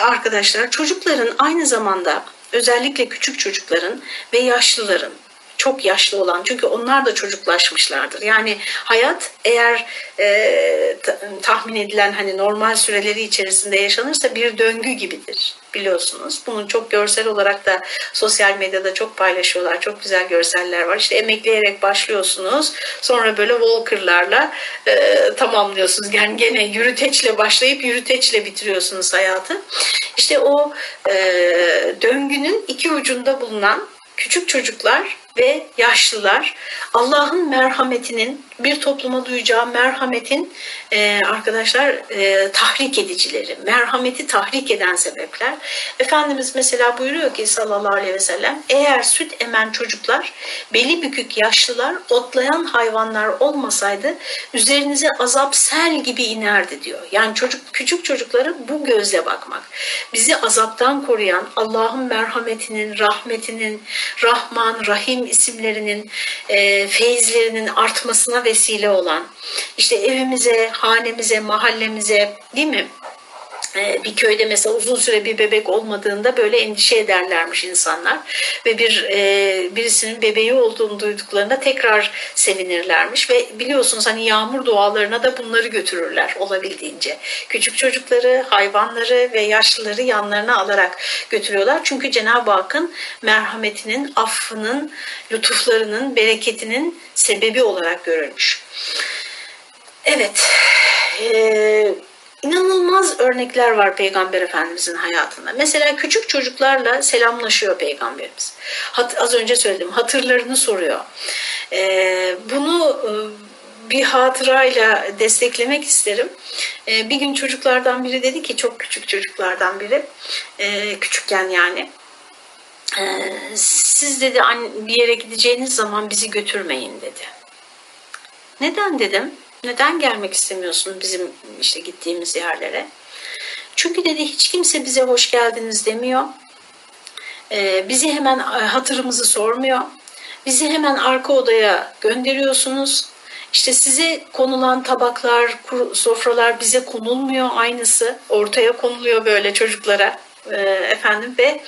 S1: arkadaşlar çocukların aynı zamanda özellikle küçük çocukların ve yaşlıların çok yaşlı olan çünkü onlar da çocuklaşmışlardır. Yani hayat eğer e, tahmin edilen hani normal süreleri içerisinde yaşanırsa bir döngü gibidir biliyorsunuz. Bunun çok görsel olarak da sosyal medyada çok paylaşıyorlar. Çok güzel görseller var. İşte emekleyerek başlıyorsunuz. Sonra böyle walker'larla e, tamamlıyorsunuz. Yani gene yürüteçle başlayıp yürüteçle bitiriyorsunuz hayatı. İşte o e, döngünün iki ucunda bulunan küçük çocuklar ve yaşlılar Allah'ın merhametinin bir topluma duyacağı merhametin e, arkadaşlar e, tahrik edicileri, merhameti tahrik eden sebepler. Efendimiz mesela buyuruyor ki sallallahu aleyhi ve sellem eğer süt emen çocuklar, beli bükük yaşlılar, otlayan hayvanlar olmasaydı üzerinize azap sel gibi inerdi diyor. Yani çocuk küçük çocuklara bu gözle bakmak. Bizi azaptan koruyan Allah'ın merhametinin, rahmetinin, Rahman, Rahim isimlerinin, e, feyizlerinin artmasına vesile olan, işte evimize, hanemize, mahallemize değil mi? Bir köyde mesela uzun süre bir bebek olmadığında böyle endişe ederlermiş insanlar ve bir e, birisinin bebeği olduğunu duyduklarında tekrar sevinirlermiş ve biliyorsunuz hani yağmur dualarına da bunları götürürler olabildiğince küçük çocukları hayvanları ve yaşlıları yanlarına alarak götürüyorlar çünkü Cenab-ı Hakk'ın merhametinin affının lütuflarının bereketinin sebebi olarak görülmüş. Evet. Ee, İnanılmaz örnekler var Peygamber Efendimizin hayatında. Mesela küçük çocuklarla selamlaşıyor Peygamberimiz. Hat, az önce söyledim hatırlarını soruyor. Ee, bunu e, bir hatırayla desteklemek isterim. Ee, bir gün çocuklardan biri dedi ki çok küçük çocuklardan biri e, küçükken yani e, siz dedi bir yere gideceğiniz zaman bizi götürmeyin dedi. Neden dedim? Neden gelmek istemiyorsun bizim işte gittiğimiz yerlere? Çünkü dedi hiç kimse bize hoş geldiniz demiyor. Ee, bizi hemen e, hatırımızı sormuyor. Bizi hemen arka odaya gönderiyorsunuz. İşte size konulan tabaklar, sofralar bize konulmuyor aynısı. Ortaya konuluyor böyle çocuklara e, efendim ve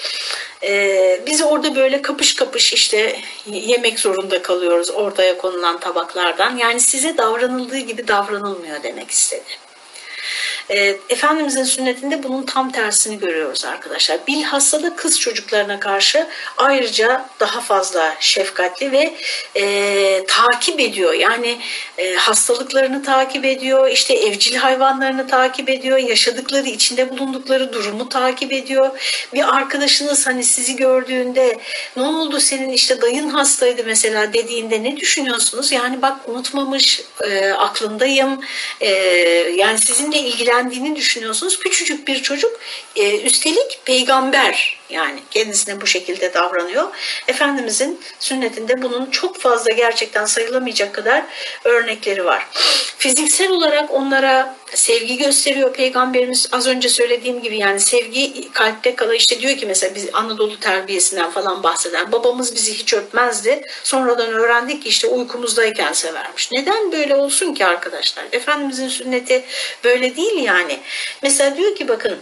S1: e, biz orada böyle kapış kapış işte yemek zorunda kalıyoruz ortaya konulan tabaklardan. Yani size davranıldığı gibi davranılmıyor demek istedi. E, Efendimizin sünnetinde bunun tam tersini görüyoruz arkadaşlar. Bilhassa da kız çocuklarına karşı ayrıca daha fazla şefkatli ve e, takip ediyor. Yani e, hastalıklarını takip ediyor, işte evcil hayvanlarını takip ediyor, yaşadıkları, içinde bulundukları durumu takip ediyor. Bir arkadaşınız hani sizi gördüğünde ne oldu senin işte dayın hastaydı mesela dediğinde ne düşünüyorsunuz? Yani bak unutmamış, e, aklındayım, e, yani sizinle ilgilen ilgilendiğini düşünüyorsunuz. Küçücük bir çocuk e, üstelik peygamber yani kendisine bu şekilde davranıyor. Efendimizin sünnetinde bunun çok fazla gerçekten sayılamayacak kadar örnekleri var. Fiziksel olarak onlara sevgi gösteriyor peygamberimiz az önce söylediğim gibi yani sevgi kalpte kala işte diyor ki mesela biz Anadolu terbiyesinden falan bahseden babamız bizi hiç öpmezdi sonradan öğrendik ki işte uykumuzdayken severmiş. Neden böyle olsun ki arkadaşlar? Efendimizin sünneti böyle değil yani. Mesela diyor ki bakın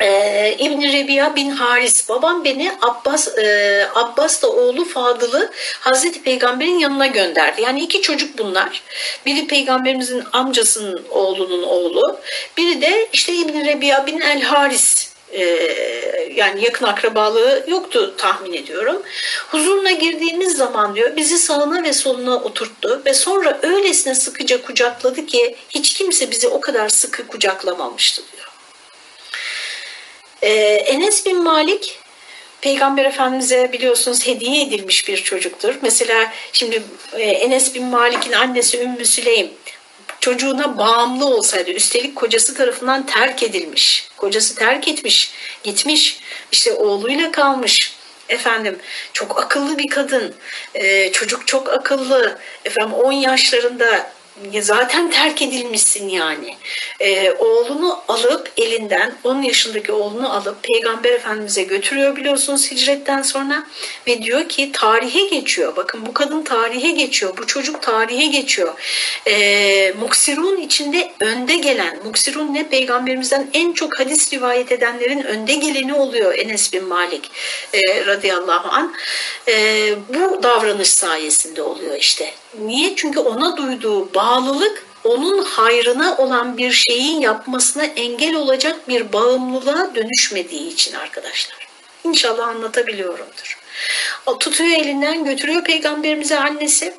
S1: ee, İbn Rebiya bin Haris babam beni Abbas e, Abbas da oğlu Fadıl'ı Hazreti Peygamber'in yanına gönderdi. Yani iki çocuk bunlar. Biri peygamberimizin amcasının oğlunun oğlu. Biri de işte İbn Rebiya bin El Haris e, yani yakın akrabalığı yoktu tahmin ediyorum. Huzuruna girdiğimiz zaman diyor bizi sağına ve soluna oturttu ve sonra öylesine sıkıca kucakladı ki hiç kimse bizi o kadar sıkı kucaklamamıştı diyor. Ee, Enes bin Malik Peygamber Efendimiz'e biliyorsunuz hediye edilmiş bir çocuktur. Mesela şimdi e, Enes bin Malik'in annesi Ümmü Süleym çocuğuna bağımlı olsaydı üstelik kocası tarafından terk edilmiş. Kocası terk etmiş, gitmiş, işte oğluyla kalmış. Efendim çok akıllı bir kadın, ee, çocuk çok akıllı. Efendim 10 yaşlarında zaten terk edilmişsin yani. Ee, oğlunu alıp elinden 10 yaşındaki oğlunu alıp Peygamber Efendimiz'e götürüyor biliyorsunuz hicretten sonra ve diyor ki tarihe geçiyor. Bakın bu kadın tarihe geçiyor. Bu çocuk tarihe geçiyor. Ee, Muksirun içinde önde gelen, Muksirun ne? Peygamberimizden en çok hadis rivayet edenlerin önde geleni oluyor Enes bin Malik e, radıyallahu an. E, bu davranış sayesinde oluyor işte. Niye? Çünkü ona duyduğu bağlılık onun hayrına olan bir şeyin yapmasına engel olacak bir bağımlılığa dönüşmediği için arkadaşlar. İnşallah anlatabiliyorumdur. O tutuyor elinden götürüyor peygamberimize annesi.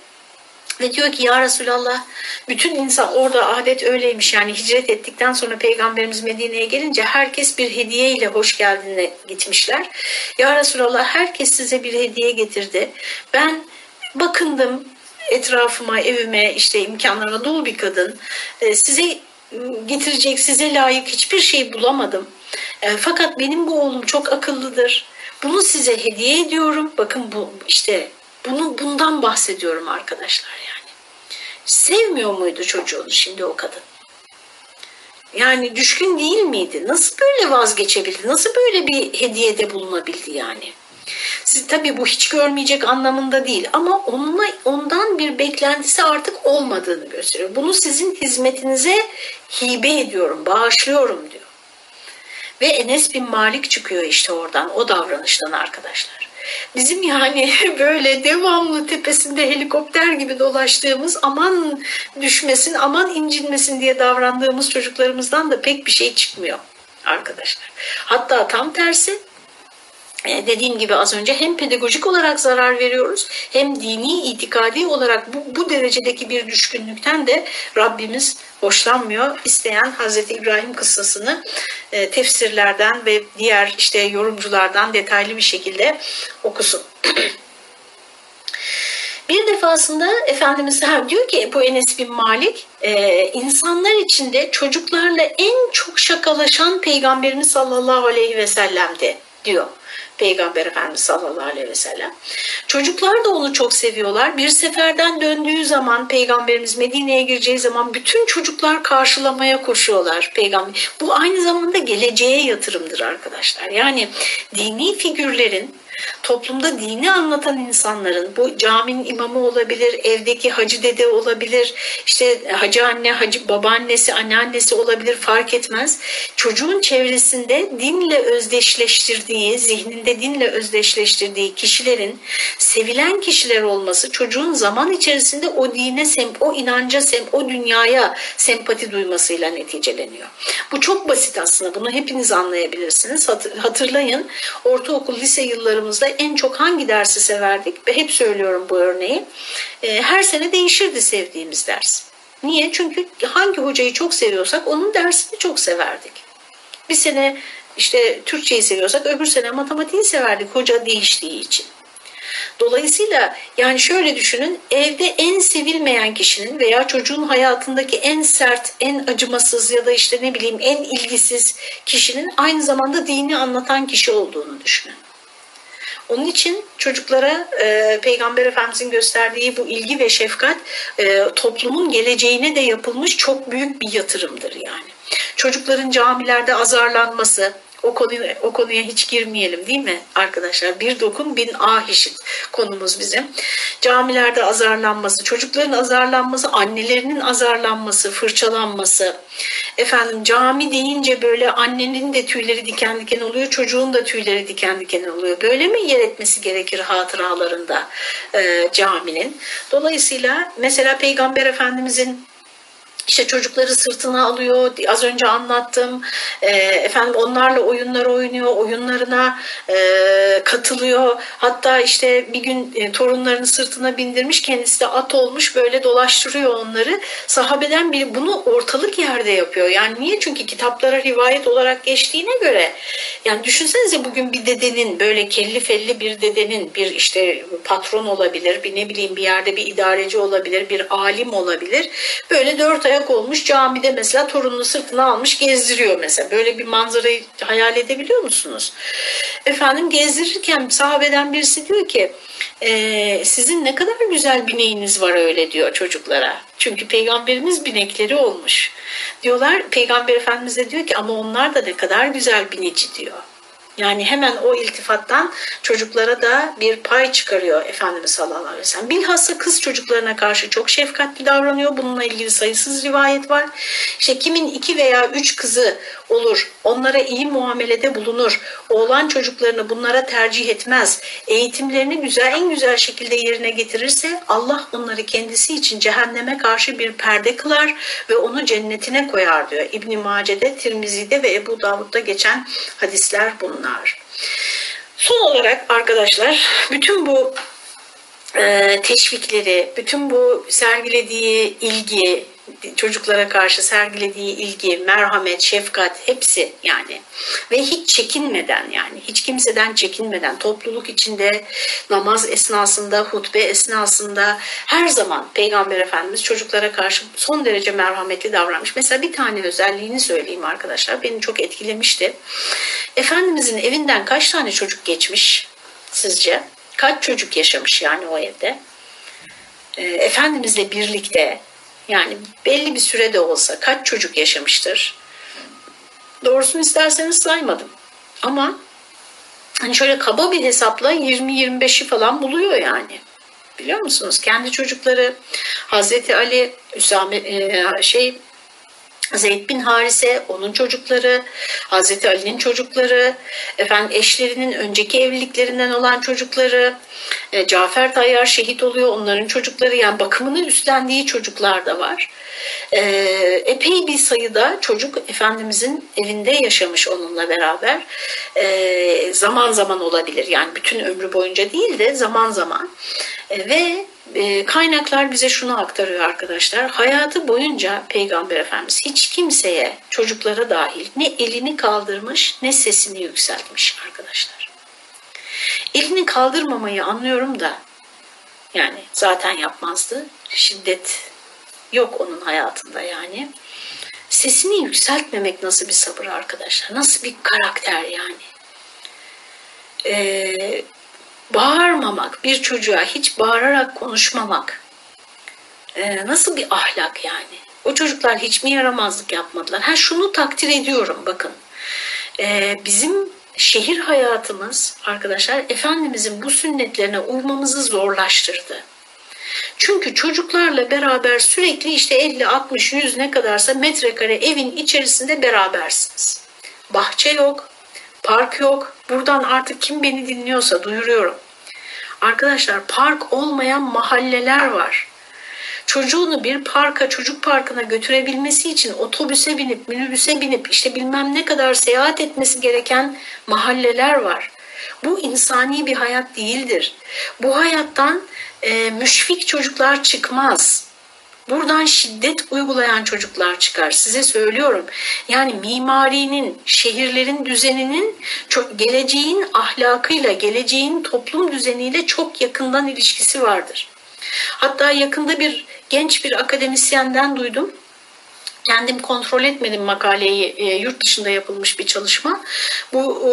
S1: Ve diyor ki ya Resulallah bütün insan orada adet öyleymiş yani hicret ettikten sonra peygamberimiz Medine'ye gelince herkes bir hediye ile hoş geldin'e gitmişler. Ya Resulallah herkes size bir hediye getirdi. Ben bakındım etrafıma, evime, işte imkanlarına dolu bir kadın. E, size getirecek, size layık hiçbir şey bulamadım. E, fakat benim bu oğlum çok akıllıdır. Bunu size hediye ediyorum. Bakın bu işte bunu bundan bahsediyorum arkadaşlar yani. Sevmiyor muydu çocuğunu şimdi o kadın? Yani düşkün değil miydi? Nasıl böyle vazgeçebildi? Nasıl böyle bir hediyede bulunabildi yani? Siz tabii bu hiç görmeyecek anlamında değil ama onunla, ondan bir beklentisi artık olmadığını gösteriyor. Bunu sizin hizmetinize hibe ediyorum, bağışlıyorum diyor. Ve Enes bin Malik çıkıyor işte oradan, o davranıştan arkadaşlar. Bizim yani böyle devamlı tepesinde helikopter gibi dolaştığımız aman düşmesin, aman incinmesin diye davrandığımız çocuklarımızdan da pek bir şey çıkmıyor arkadaşlar. Hatta tam tersi dediğim gibi az önce hem pedagojik olarak zarar veriyoruz hem dini itikadi olarak bu, bu derecedeki bir düşkünlükten de Rabbimiz hoşlanmıyor. İsteyen Hazreti İbrahim kıssasını e, tefsirlerden ve diğer işte yorumculardan detaylı bir şekilde okusun. Bir defasında Efendimiz diyor ki bu Enes bin Malik e, insanlar içinde çocuklarla en çok şakalaşan Peygamberimiz sallallahu aleyhi ve sellem'di diyor. Peygamber Efendimiz sallallahu aleyhi ve sellem. Çocuklar da onu çok seviyorlar. Bir seferden döndüğü zaman Peygamberimiz Medine'ye gireceği zaman bütün çocuklar karşılamaya koşuyorlar Peygamber. Bu aynı zamanda geleceğe yatırımdır arkadaşlar. Yani dini figürlerin toplumda dini anlatan insanların bu caminin imamı olabilir, evdeki hacı dede olabilir, işte hacı anne, hacı babaannesi, anneannesi olabilir fark etmez. Çocuğun çevresinde dinle özdeşleştirdiği, zihninde dinle özdeşleştirdiği kişilerin sevilen kişiler olması çocuğun zaman içerisinde o dine, o inanca, o dünyaya sempati duymasıyla neticeleniyor. Bu çok basit aslında. Bunu hepiniz anlayabilirsiniz. Hatırlayın ortaokul, lise yıllarımızda en çok hangi dersi severdik? Ve hep söylüyorum bu örneği. Ee, her sene değişirdi sevdiğimiz ders. Niye? Çünkü hangi hocayı çok seviyorsak onun dersini çok severdik. Bir sene işte Türkçeyi seviyorsak öbür sene matematiği severdik hoca değiştiği için. Dolayısıyla yani şöyle düşünün evde en sevilmeyen kişinin veya çocuğun hayatındaki en sert, en acımasız ya da işte ne bileyim en ilgisiz kişinin aynı zamanda dini anlatan kişi olduğunu düşünün. Onun için çocuklara e, Peygamber Efendimizin gösterdiği bu ilgi ve şefkat e, toplumun geleceğine de yapılmış çok büyük bir yatırımdır yani. Çocukların camilerde azarlanması, o konuya, o konuya hiç girmeyelim değil mi arkadaşlar? Bir dokun bin ah işit konumuz bizim. Camilerde azarlanması, çocukların azarlanması, annelerinin azarlanması, fırçalanması. Efendim cami deyince böyle annenin de tüyleri diken diken oluyor, çocuğun da tüyleri diken diken oluyor. Böyle mi yer etmesi gerekir hatıralarında e, caminin? Dolayısıyla mesela Peygamber Efendimizin işte çocukları sırtına alıyor. Az önce anlattım. E, efendim onlarla oyunlar oynuyor. Oyunlarına e, katılıyor. Hatta işte bir gün e, torunlarını sırtına bindirmiş. Kendisi de at olmuş. Böyle dolaştırıyor onları. Sahabeden biri bunu ortalık yerde yapıyor. Yani niye? Çünkü kitaplara rivayet olarak geçtiğine göre. Yani düşünsenize bugün bir dedenin böyle kelli felli bir dedenin bir işte patron olabilir. Bir ne bileyim bir yerde bir idareci olabilir. Bir alim olabilir. Böyle dört ay ayak olmuş camide mesela torununu sırtına almış gezdiriyor mesela. Böyle bir manzarayı hayal edebiliyor musunuz? Efendim gezdirirken sahabeden birisi diyor ki e, sizin ne kadar güzel bineğiniz var öyle diyor çocuklara. Çünkü peygamberimiz binekleri olmuş. Diyorlar peygamber efendimiz de diyor ki ama onlar da ne kadar güzel binici diyor. Yani hemen o iltifattan çocuklara da bir pay çıkarıyor Efendimiz sallallahu aleyhi ve sellem. Bilhassa kız çocuklarına karşı çok şefkatli davranıyor. Bununla ilgili sayısız rivayet var. İşte kimin iki veya üç kızı olur, onlara iyi muamelede bulunur, oğlan çocuklarını bunlara tercih etmez, eğitimlerini güzel en güzel şekilde yerine getirirse Allah onları kendisi için cehenneme karşı bir perde kılar ve onu cennetine koyar diyor. İbn Mace'de, Tirmizi'de ve Ebu Davud'da geçen hadisler bunlar. Son olarak arkadaşlar bütün bu e, teşvikleri, bütün bu sergilediği ilgi, çocuklara karşı sergilediği ilgi, merhamet, şefkat hepsi yani ve hiç çekinmeden yani hiç kimseden çekinmeden topluluk içinde namaz esnasında, hutbe esnasında her zaman Peygamber Efendimiz çocuklara karşı son derece merhametli davranmış. Mesela bir tane özelliğini söyleyeyim arkadaşlar beni çok etkilemişti. Efendimizin evinden kaç tane çocuk geçmiş sizce? Kaç çocuk yaşamış yani o evde? E, Efendimizle birlikte yani belli bir sürede olsa kaç çocuk yaşamıştır? Doğrusunu isterseniz saymadım. Ama hani şöyle kaba bir hesapla 20-25'i falan buluyor yani. Biliyor musunuz? Kendi çocukları Hazreti Ali, Üsame, e, şey Zeyd bin Harise, onun çocukları, Hazreti Ali'nin çocukları, efendim eşlerinin önceki evliliklerinden olan çocukları, e, Cafer Tayyar şehit oluyor, onların çocukları yani bakımını üstlendiği çocuklar da var. E, epey bir sayıda çocuk Efendimizin evinde yaşamış onunla beraber. E, zaman zaman olabilir yani bütün ömrü boyunca değil de zaman zaman. E, ve e, kaynaklar bize şunu aktarıyor arkadaşlar. Hayatı boyunca Peygamber Efendimiz hiç kimseye, çocuklara dahil ne elini kaldırmış ne sesini yükseltmiş arkadaşlar. Elini kaldırmamayı anlıyorum da yani zaten yapmazdı. Şiddet yok onun hayatında yani. Sesini yükseltmemek nasıl bir sabır arkadaşlar? Nasıl bir karakter yani? Ee, bağırmamak, bir çocuğa hiç bağırarak konuşmamak ee, nasıl bir ahlak yani? O çocuklar hiç mi yaramazlık yapmadılar? Ha şunu takdir ediyorum bakın. Ee, bizim şehir hayatımız arkadaşlar Efendimizin bu sünnetlerine uymamızı zorlaştırdı. Çünkü çocuklarla beraber sürekli işte 50, 60, 100 ne kadarsa metrekare evin içerisinde berabersiniz. Bahçe yok, park yok. Buradan artık kim beni dinliyorsa duyuruyorum. Arkadaşlar park olmayan mahalleler var. Çocuğunu bir parka, çocuk parkına götürebilmesi için otobüse binip, minibüse binip işte bilmem ne kadar seyahat etmesi gereken mahalleler var. Bu insani bir hayat değildir. Bu hayattan e, müşfik çocuklar çıkmaz. Buradan şiddet uygulayan çocuklar çıkar. Size söylüyorum. Yani mimarinin, şehirlerin düzeninin çok, geleceğin ahlakıyla, geleceğin toplum düzeniyle çok yakından ilişkisi vardır. Hatta yakında bir genç bir akademisyenden duydum. Kendim kontrol etmedim makaleyi, e, yurt dışında yapılmış bir çalışma. Bu e,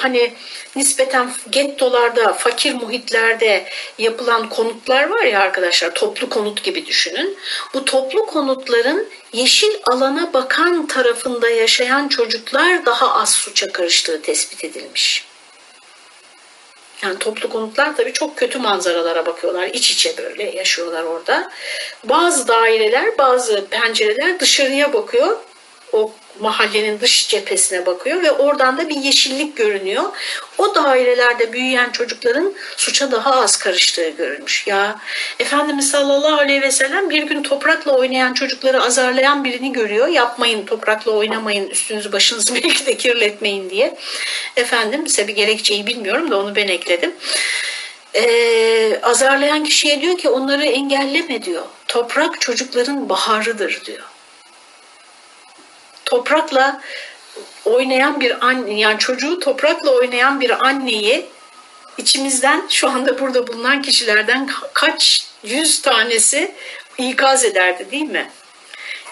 S1: hani nispeten gettolarda, fakir muhitlerde yapılan konutlar var ya arkadaşlar, toplu konut gibi düşünün. Bu toplu konutların yeşil alana bakan tarafında yaşayan çocuklar daha az suça karıştığı tespit edilmiş. Yani toplu konutlar tabii çok kötü manzaralara bakıyorlar. İç içe böyle yaşıyorlar orada. Bazı daireler, bazı pencereler dışarıya bakıyor. O mahallenin dış cephesine bakıyor ve oradan da bir yeşillik görünüyor. O dairelerde büyüyen çocukların suça daha az karıştığı görülmüş. Ya Efendimiz sallallahu aleyhi ve sellem bir gün toprakla oynayan çocukları azarlayan birini görüyor. Yapmayın toprakla oynamayın üstünüzü başınızı belki de kirletmeyin diye. Efendim size bir gerekçeyi bilmiyorum da onu ben ekledim. Ee, azarlayan kişiye diyor ki onları engelleme diyor. Toprak çocukların baharıdır diyor toprakla oynayan bir anne yani çocuğu toprakla oynayan bir anneyi içimizden şu anda burada bulunan kişilerden kaç yüz tanesi ikaz ederdi değil mi?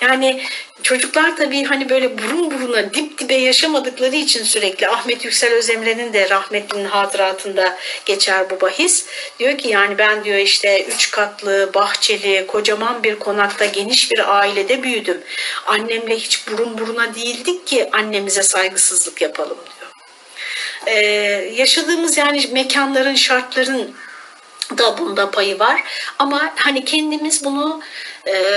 S1: Yani çocuklar tabii hani böyle burun buruna dip dibe yaşamadıkları için sürekli Ahmet Yüksel Özemre'nin de rahmetlinin hatıratında geçer bu bahis. Diyor ki yani ben diyor işte üç katlı, bahçeli, kocaman bir konakta geniş bir ailede büyüdüm. Annemle hiç burun buruna değildik ki annemize saygısızlık yapalım diyor. Ee, yaşadığımız yani mekanların, şartların da bunda payı var. Ama hani kendimiz bunu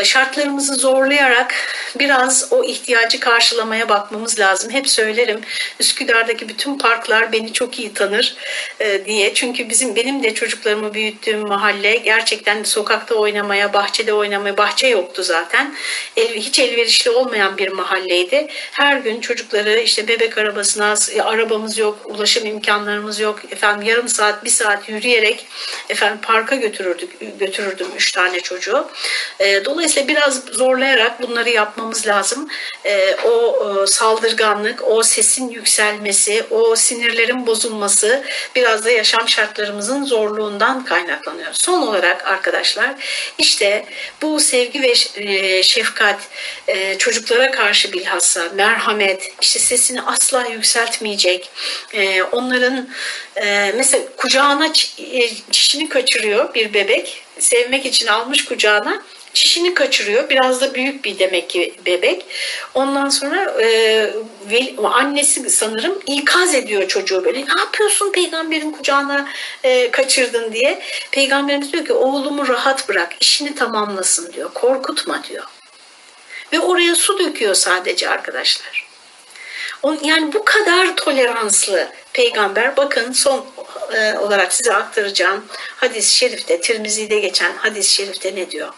S1: şartlarımızı zorlayarak biraz o ihtiyacı karşılamaya bakmamız lazım. Hep söylerim Üsküdar'daki bütün parklar beni çok iyi tanır e, diye. Çünkü bizim benim de çocuklarımı büyüttüğüm mahalle gerçekten sokakta oynamaya, bahçede oynamaya, bahçe yoktu zaten. Hiç elverişli olmayan bir mahalleydi. Her gün çocukları işte bebek arabasına, arabamız yok, ulaşım imkanlarımız yok. Efendim yarım saat, bir saat yürüyerek efendim parka götürürdük, götürürdüm üç tane çocuğu. E, dolayısıyla biraz zorlayarak bunları yapmamız lazım. E, o e, saldırganlık, o sesin yükselmesi, o sinirlerin bozulması biraz da yaşam şartlarımızın zorluğundan kaynaklanıyor. Son olarak arkadaşlar işte bu sevgi ve e, şefkat e, çocuklara karşı bilhassa merhamet, işte sesini asla yükseltmeyecek, onların mesela kucağına çişini kaçırıyor bir bebek sevmek için almış kucağına çişini kaçırıyor. Biraz da büyük bir demek ki bebek. Ondan sonra e, annesi sanırım ikaz ediyor çocuğu böyle. Ne yapıyorsun peygamberin kucağına e, kaçırdın diye. Peygamberimiz diyor ki oğlumu rahat bırak işini tamamlasın diyor. Korkutma diyor. Ve oraya su döküyor sadece arkadaşlar. Yani bu kadar toleranslı peygamber bakın son e, olarak size aktaracağım hadis-i şerifte Tirmizi'de geçen hadis-i şerifte ne diyor?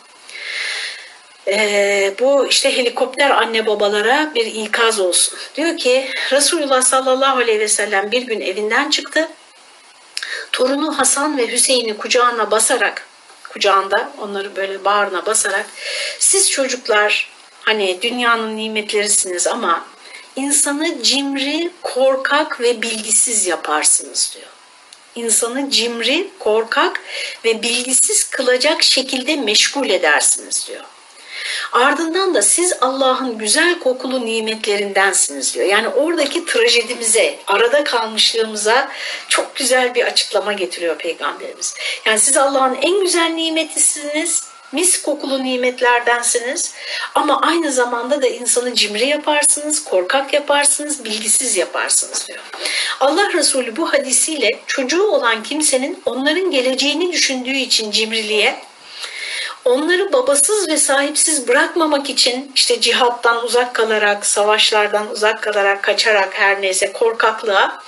S1: Ee, bu işte helikopter anne babalara bir ikaz olsun. Diyor ki Resulullah sallallahu aleyhi ve sellem bir gün evinden çıktı. Torunu Hasan ve Hüseyin'i kucağına basarak, kucağında onları böyle bağrına basarak siz çocuklar hani dünyanın nimetlerisiniz ama insanı cimri, korkak ve bilgisiz yaparsınız diyor. İnsanı cimri, korkak ve bilgisiz kılacak şekilde meşgul edersiniz diyor. Ardından da siz Allah'ın güzel kokulu nimetlerindensiniz diyor. Yani oradaki trajedimize, arada kalmışlığımıza çok güzel bir açıklama getiriyor Peygamberimiz. Yani siz Allah'ın en güzel nimetisiniz mis kokulu nimetlerdensiniz ama aynı zamanda da insanı cimri yaparsınız, korkak yaparsınız, bilgisiz yaparsınız diyor. Allah Resulü bu hadisiyle çocuğu olan kimsenin onların geleceğini düşündüğü için cimriliğe onları babasız ve sahipsiz bırakmamak için işte cihattan uzak kalarak, savaşlardan uzak kalarak, kaçarak her neyse korkaklığa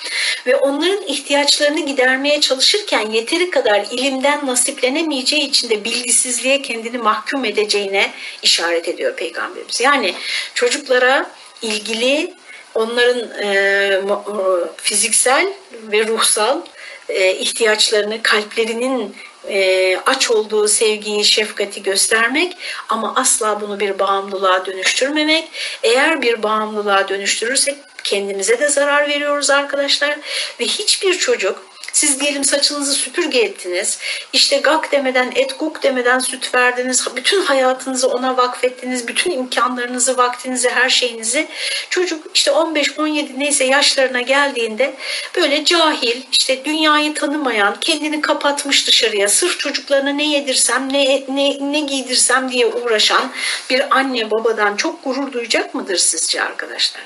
S1: ve onların ihtiyaçlarını gidermeye çalışırken yeteri kadar ilimden nasiplenemeyeceği için de bilgisizliğe kendini mahkum edeceğine işaret ediyor Peygamberimiz. Yani çocuklara ilgili onların e, fiziksel ve ruhsal e, ihtiyaçlarını, kalplerinin e, aç olduğu sevgiyi, şefkati göstermek ama asla bunu bir bağımlılığa dönüştürmemek. Eğer bir bağımlılığa dönüştürürsek kendimize de zarar veriyoruz arkadaşlar ve hiçbir çocuk siz diyelim saçınızı süpürge ettiniz. İşte gak demeden, et guk demeden süt verdiniz. Bütün hayatınızı ona vakfettiniz. Bütün imkanlarınızı, vaktinizi, her şeyinizi. Çocuk işte 15-17 neyse yaşlarına geldiğinde böyle cahil, işte dünyayı tanımayan, kendini kapatmış dışarıya. Sırf çocuklarına ne yedirsem, ne, ne, ne giydirsem diye uğraşan bir anne babadan çok gurur duyacak mıdır sizce arkadaşlar?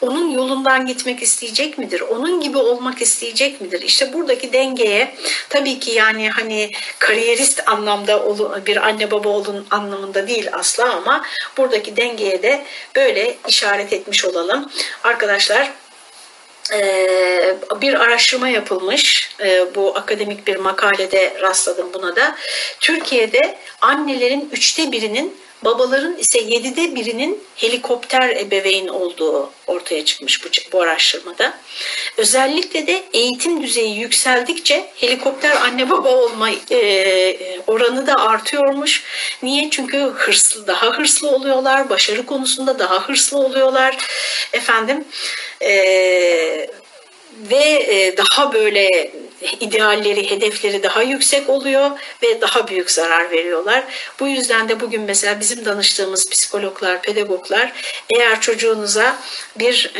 S1: Onun yolundan gitmek isteyecek midir? Onun gibi olmak isteyecek midir? İşte buradaki dengeye tabii ki yani hani kariyerist anlamda bir anne baba olun anlamında değil asla ama buradaki dengeye de böyle işaret etmiş olalım. Arkadaşlar bir araştırma yapılmış. Bu akademik bir makalede rastladım buna da. Türkiye'de annelerin üçte birinin babaların ise yedide birinin helikopter ebeveyn olduğu ortaya çıkmış bu, bu araştırmada. Özellikle de eğitim düzeyi yükseldikçe helikopter anne baba olma e, oranı da artıyormuş. Niye? Çünkü hırslı daha hırslı oluyorlar, başarı konusunda daha hırslı oluyorlar. Efendim e, ve e, daha böyle idealleri, hedefleri daha yüksek oluyor ve daha büyük zarar veriyorlar. Bu yüzden de bugün mesela bizim danıştığımız psikologlar, pedagoglar eğer çocuğunuza bir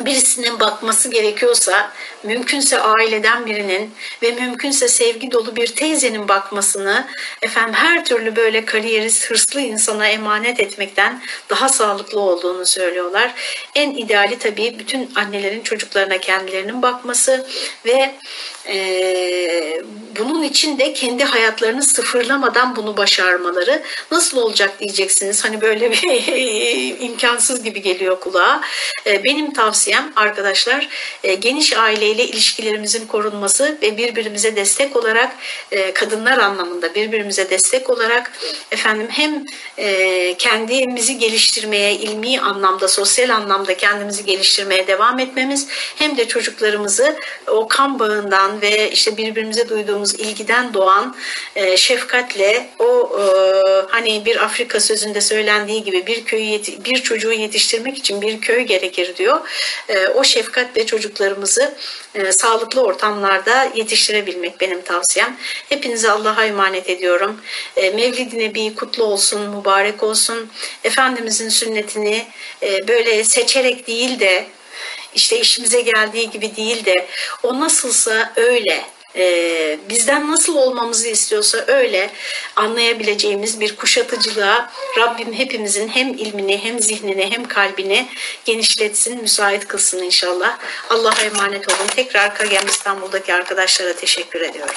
S1: birisinin bakması gerekiyorsa mümkünse aileden birinin ve mümkünse sevgi dolu bir teyzenin bakmasını efendim her türlü böyle kariyerist hırslı insana emanet etmekten daha sağlıklı olduğunu söylüyorlar. En ideali tabii bütün annelerin çocuklarına kendilerinin bakması ve e, bunun için de kendi hayatlarını sıfırlamadan bunu başarmaları nasıl olacak diyeceksiniz. Hani böyle bir imkansız gibi geliyor kulağa. E, benim tavsiyem arkadaşlar e, geniş aileyle ilişkilerimizin korunması ve birbirimize destek olarak e, kadınlar anlamında birbirimize destek olarak efendim hem e, kendimizi geliştirmeye ilmi anlamda sosyal anlamda kendimizi geliştirmeye devam etmemiz hem de çocuklarımızı o kan bağından ve işte birbirimize duyduğumuz ilgiden doğan şefkatle o hani bir Afrika sözünde söylendiği gibi bir köyü bir çocuğu yetiştirmek için bir köy gerekir diyor. E, o şefkatle çocuklarımızı e, sağlıklı ortamlarda yetiştirebilmek benim tavsiyem. Hepinize Allah'a emanet ediyorum. E, Mevlid-i Nebi kutlu olsun, mübarek olsun. Efendimizin sünnetini e, böyle seçerek değil de işte işimize geldiği gibi değil de o nasılsa öyle e, bizden nasıl olmamızı istiyorsa öyle anlayabileceğimiz bir kuşatıcılığa Rabbim hepimizin hem ilmini hem zihnini hem kalbini genişletsin, müsait kılsın inşallah. Allah'a emanet olun. Tekrar Kagem İstanbul'daki arkadaşlara teşekkür ediyorum.